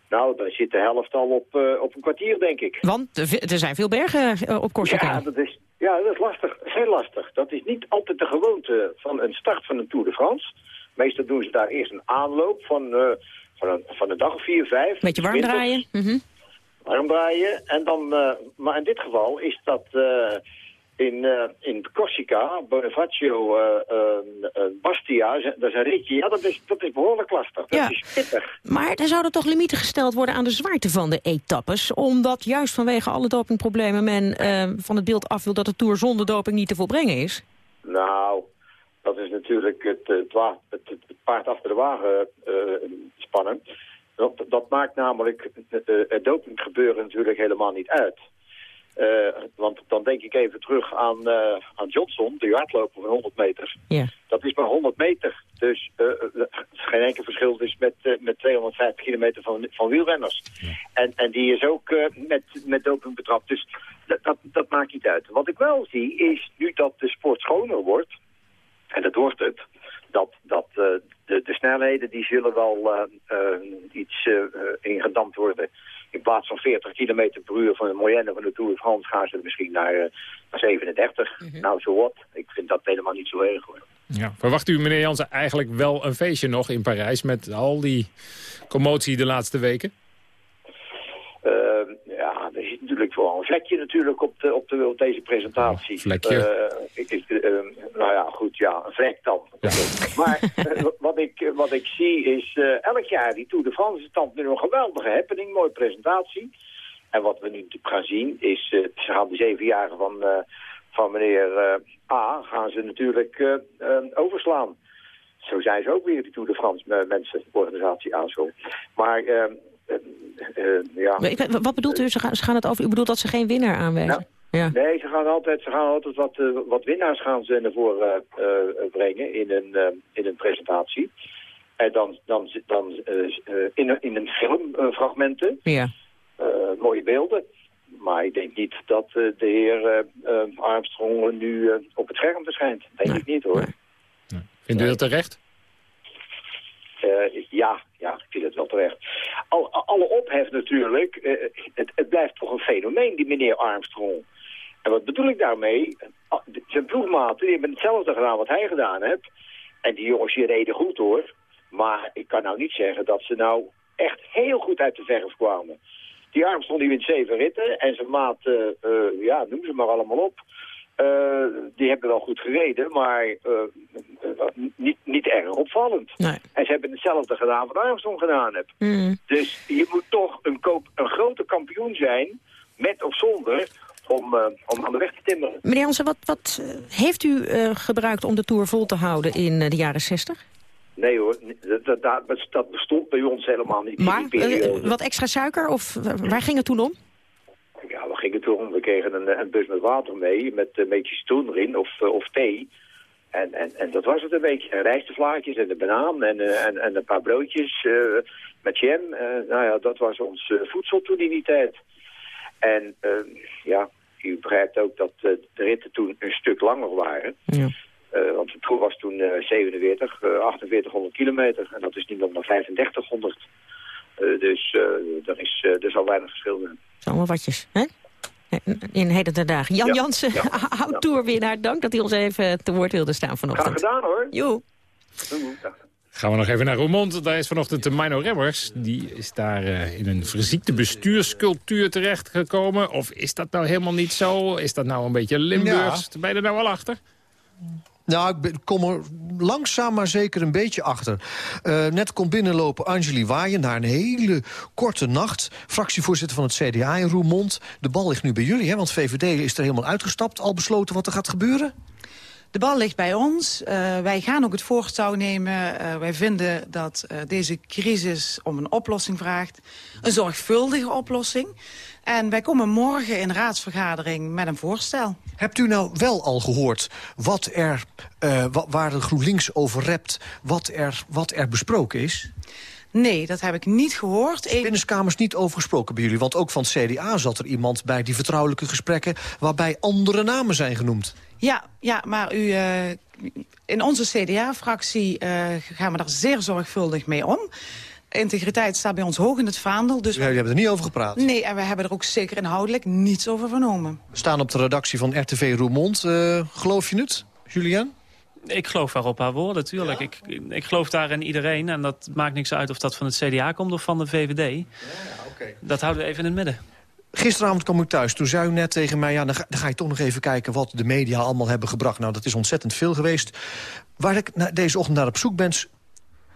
Nou, dan zit de helft al op, eh, op een kwartier, denk ik. Want er zijn veel bergen eh, op Corsica. Ja, dat is, ja, dat is lastig. Heel lastig. Dat is niet altijd de gewoonte van een start van een Tour de France. Meestal doen ze daar eerst een aanloop van, eh, van, een, van een dag of vier, vijf. Beetje warm draaien. Mhm. warm draaien. En dan, maar in dit geval is dat in, eh, in Corsica, Bonifacio, eh, eh, Bastia, dat is een ritje. Ja, dat is, dat is behoorlijk lastig. Dat Ja. is pittig. Maar er zouden toch limieten gesteld worden aan de zwaarte van de etappes... omdat juist vanwege alle dopingproblemen men van het beeld af wil... dat de Tour zonder doping niet te volbrengen is? Nou, dat is natuurlijk het, het, paard achter de wagen eh, spannen. Dat, dat maakt namelijk het dopinggebeuren natuurlijk helemaal niet uit. Eh, want dan denk ik even terug aan, eh, aan Johnson, de hardloper van 100 meter. Ja. Dat is maar 100 meter. Dus het is geen enkel verschil dus met, met 250 kilometer van, van wielrenners. En, en die is ook eh, met, met doping betrapt. Dus dat, dat, dat maakt niet uit. Wat ik wel zie is, nu dat de sport schoner wordt... en dat wordt het... dat, dat eh, de, de snelheden die zullen wel eh, eh, iets ingedampt worden. In plaats van 40 kilometer per uur van de moyenne van de Tour de France... gaan ze misschien naar, eh, naar 37. Nou, zo wat. Ik vind dat helemaal niet zo erg hoor. Ja. Verwacht u, meneer Jansen, eigenlijk wel een feestje nog in Parijs... met al die commotie de laatste weken? Eh, ja, er zit natuurlijk wel een vlekje natuurlijk op, de, op, de, op deze presentatie. vlekje. Ik, ik, eh, nou ja, goed, ja, een vlek dan. Maar eh, wat, ik, wat ik zie is eh, elk jaar die Tour de France stand nu een geweldige happening, mooie presentatie. En wat we nu gaan zien is, ze gaan de zeven jaren van, van meneer A, gaan ze natuurlijk overslaan. Zo zijn ze ook weer, die Tour de France mensen, organisatie ASO. Maar eh, eh, eh, ja... Maar Wat bedoelt u? Ze gaan, ze gaan het over, u bedoelt dat ze geen winnaar aanwijzen? Ja. Nee, ze gaan altijd, ze gaan altijd wat, eh, wat winnaars gaan ze naar voren eh, eh, brengen in een, eh, in een presentatie. En dan, dan, dan eh, eh, in, een- in een film eh, fragmenten, Ja. eh, mooie beelden. Maar ik denk niet dat eh, de heer eh, eh, Armstrong nu eh, op het scherm verschijnt. Denk ik niet hoor. Vindt u dat terecht? Eh, ja, ja, ik vind het wel terecht. Al, alle ophef natuurlijk, eh, het, het blijft toch een fenomeen, die meneer Armstrong. En wat bedoel ik daarmee? Ah, Zijn ploegmaten die hebben hetzelfde gedaan wat hij gedaan heeft. En die jongens die reden goed hoor. Maar ik kan nou niet zeggen dat ze nou echt heel goed uit de verf kwamen. Die Armstrong die wint zeven ritten en zijn maat, eh, eh, ja, noem ze maar allemaal op. Eh, die hebben wel goed gereden, maar eh, niet, niet erg opvallend. En ze hebben hetzelfde gedaan wat Armstrong gedaan heeft. Mm. Dus je moet toch een, koop, een grote kampioen zijn, met of zonder, om, eh, om aan de weg te timmeren. Meneer Jansen, wat, wat heeft u gebruikt om de Tour vol te houden in de jaren 60? Nee hoor, dat, dat, dat, bestond bij ons helemaal niet. in Maar wat extra suiker? Of waar ging het toen om? Ja, we gingen toen, we kregen een, een bus met water mee, met een beetje citroen erin, of, eh, of thee. En, en, en dat was het een beetje. En rijstevlaakjes en een banaan en, eh, en, en een paar broodjes eh, met jam. Eh, nou ja, dat was ons eh, voedsel toen in die tijd. En eh, ja, u begrijpt ook dat eh, de ritten toen een stuk langer waren. Eh, want de Tour was toen eh 47, eh 4800 kilometer. En dat is nu nog maar 3500. Eh, dus eh er, is, eh, er is al weinig verschil in. Zo, allemaal watjes, hè? In heden ten dagen. Jan Ja, Jansen, ja, oud-tourwinnaar. Dank dat hij ons even te woord wilde staan Graag vanochtend. gedaan hoor. Joe. Gaan we nog even naar Roermond. Daar is vanochtend de Mino Remmers. Die is daar eh, in een verziekte bestuurscultuur terechtgekomen. Of is dat nou helemaal niet zo? Is dat nou een beetje Limburgs? Ben je er nou al achter? Nou, ik kom er langzaam maar zeker een beetje achter. Eh, net komt binnenlopen Angeli Waaien na een hele korte nacht. Fractievoorzitter van het CDA in Roermond. De bal ligt nu bij jullie, hè, want VVD is er helemaal uitgestapt. Al besloten wat er gaat gebeuren? De bal ligt bij ons. Eh, wij gaan ook het voortouw nemen. Eh, wij vinden dat deze crisis om een oplossing vraagt. Een zorgvuldige oplossing. En wij komen morgen in raadsvergadering met een voorstel. Hebt u nou wel al gehoord wat er, eh, wa- waar de GroenLinks over rept... wat er, wat er besproken is? Nee, dat heb ik niet gehoord. Binnenkamers niet over gesproken bij jullie. Want ook van het CDA zat er iemand bij die vertrouwelijke gesprekken... waarbij andere namen zijn genoemd. Ja, ja maar u, eh, in onze CDA-fractie eh, gaan we daar zeer zorgvuldig mee om. Integriteit staat bij ons hoog in het vaandel. Dus Jullie hebben er niet over gepraat. Nee, en we hebben er ook zeker inhoudelijk niets over vernomen. We staan op de redactie van RTV Roermond. Eh, geloof je het, Julian? Ik geloof haar op haar woorden, tuurlijk. Ik, ik geloof daar in iedereen. En dat maakt niks uit of dat van het CDA komt of van de VVD. Dat houden we even in het midden. Gisteravond kwam ik thuis. Toen zei u net tegen mij... Ja, dan, ga, dan ga je toch nog even kijken wat de media allemaal hebben gebracht. Nou, dat is ontzettend veel geweest. Waar ik na- deze ochtend naar op zoek ben...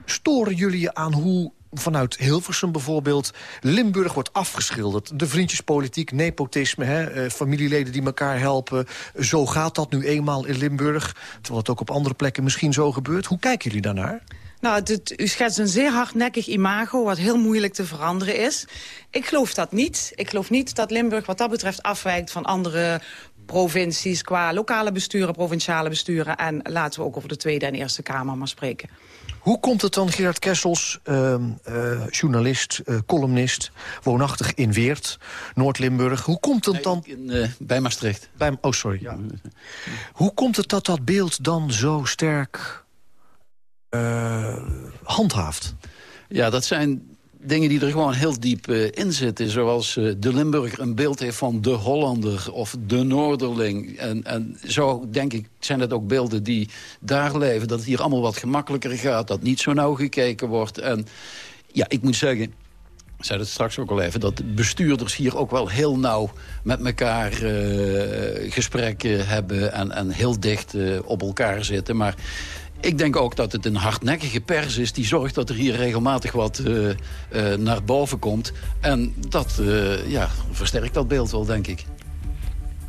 storen jullie je aan hoe vanuit Hilversum bijvoorbeeld... Limburg wordt afgeschilderd. De vriendjespolitiek, nepotisme, hè, eh, familieleden die elkaar helpen. Zo gaat dat nu eenmaal in Limburg. Terwijl het ook op andere plekken misschien zo gebeurt. Hoe kijken jullie daarnaar? Nou, u schetst een zeer hardnekkig imago... wat heel moeilijk te veranderen is. Ik geloof dat niet. Ik geloof niet dat Limburg wat dat betreft afwijkt van andere provincies... qua lokale besturen, provinciale besturen... en laten we ook over de Tweede en Eerste Kamer maar spreken. Hoe komt het dan, Gerard Kessels, ehm, eh, journalist, eh, columnist... woonachtig in Weert, Noord-Limburg... hoe komt het dan... bij Maastricht. Bij, oh, sorry. Ja. Hoe komt het dat dat beeld dan zo sterk eh, handhaaft? Ja, dat zijn dingen die er gewoon heel diep eh, in zitten. Zoals eh, de Limburger een beeld heeft van de Hollander of de Noorderling. En, en zo, denk ik, zijn het ook beelden die daar leven. Dat het hier allemaal wat gemakkelijker gaat. Dat niet zo nauw gekeken wordt. En ja, ik moet zeggen... Ik zei het straks ook al even, dat de bestuurders hier ook wel heel nauw met elkaar eh, gesprekken hebben en, en heel dicht op elkaar zitten. Maar ik denk ook dat het een hardnekkige pers is die zorgt dat er hier regelmatig wat eh, eh, naar boven komt. En dat eh, ja, versterkt dat beeld wel, denk ik.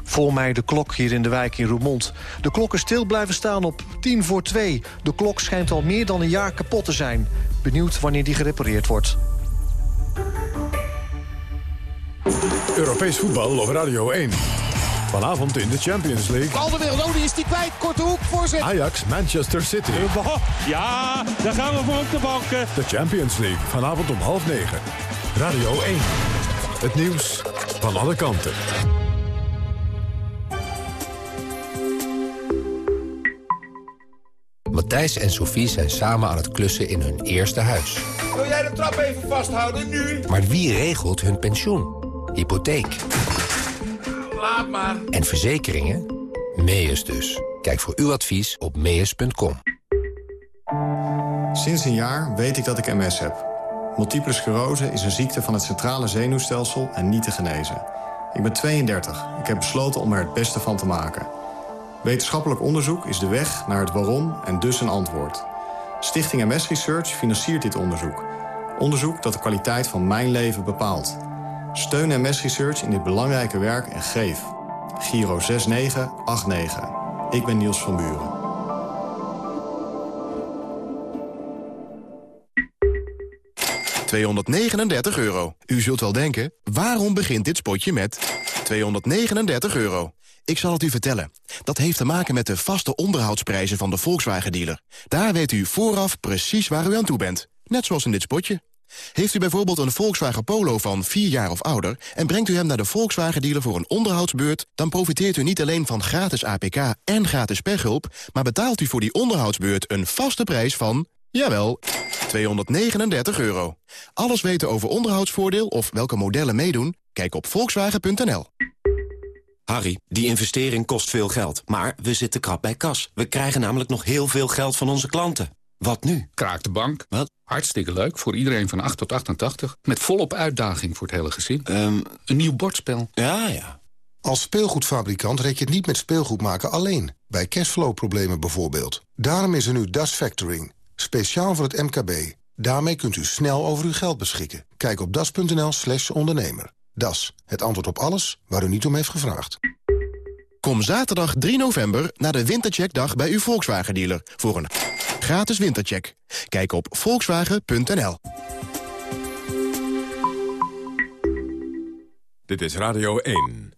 Voor mij de klok hier in de wijk in Roermond. De klok is stil blijven staan op tien voor twee. De klok schijnt al meer dan een jaar kapot te zijn. Benieuwd wanneer die gerepareerd wordt. Europees voetbal op Radio 1. Vanavond in de Champions League. Alderweireld, oh, die is die kwijt. Korte hoek, voorzet. Ajax, Manchester City. Ja, daar gaan we voor op de banken. De Champions League, vanavond om half negen. Radio 1. Het nieuws van alle kanten. Matthijs en Sophie zijn samen aan het klussen in hun eerste huis. Wil jij de trap even vasthouden, nu? Maar wie regelt hun pensioen? Hypotheek Laat maar. en verzekeringen? Meus dus. Kijk voor uw advies op meus.com. Sinds een jaar weet ik dat ik MS heb. Multiple sclerose is een ziekte van het centrale zenuwstelsel en niet te genezen. Ik ben 32. Ik heb besloten om er het beste van te maken. Wetenschappelijk onderzoek is de weg naar het waarom en dus een antwoord. Stichting MS Research financiert dit onderzoek. Onderzoek dat de kwaliteit van mijn leven bepaalt. Steun MS Research in dit belangrijke werk en geef. Giro 6989. Ik ben Niels van Buren. ...239 euro. U zult wel denken, waarom begint dit spotje met 239 euro? Ik zal het u vertellen. Dat heeft te maken met de vaste onderhoudsprijzen van de Volkswagen-dealer. Daar weet u vooraf precies waar u aan toe bent. Net zoals in dit spotje. Heeft u bijvoorbeeld een Volkswagen Polo van 4 jaar of ouder... en brengt u hem naar de Volkswagen-dealer voor een onderhoudsbeurt... dan profiteert u niet alleen van gratis APK en gratis pechhulp... maar betaalt u voor die onderhoudsbeurt een vaste prijs van... jawel, 239 euro. Alles weten over onderhoudsvoordeel of welke modellen meedoen? Kijk op volkswagen.nl. Harry, die investering kost veel geld, maar we zitten krap bij kas. We krijgen namelijk nog heel veel geld van onze klanten. Wat nu? Kraak de bank. Wat? Hartstikke leuk, voor iedereen van 8 tot 88. Met volop uitdaging voor het hele gezin. Um, een nieuw bordspel. Ja, ja. Als speelgoedfabrikant red je het niet met speelgoed maken alleen. Bij cashflow-problemen bijvoorbeeld. Daarom is er nu Das Factoring. Speciaal voor het MKB. Daarmee kunt u snel over uw geld beschikken. Kijk op das.nl slash ondernemer. Das, het antwoord op alles waar u niet om heeft gevraagd. Kom zaterdag 3 november naar de Wintercheckdag bij uw Volkswagen-dealer... voor een gratis wintercheck. Kijk op volkswagen.nl. Dit is Radio 1.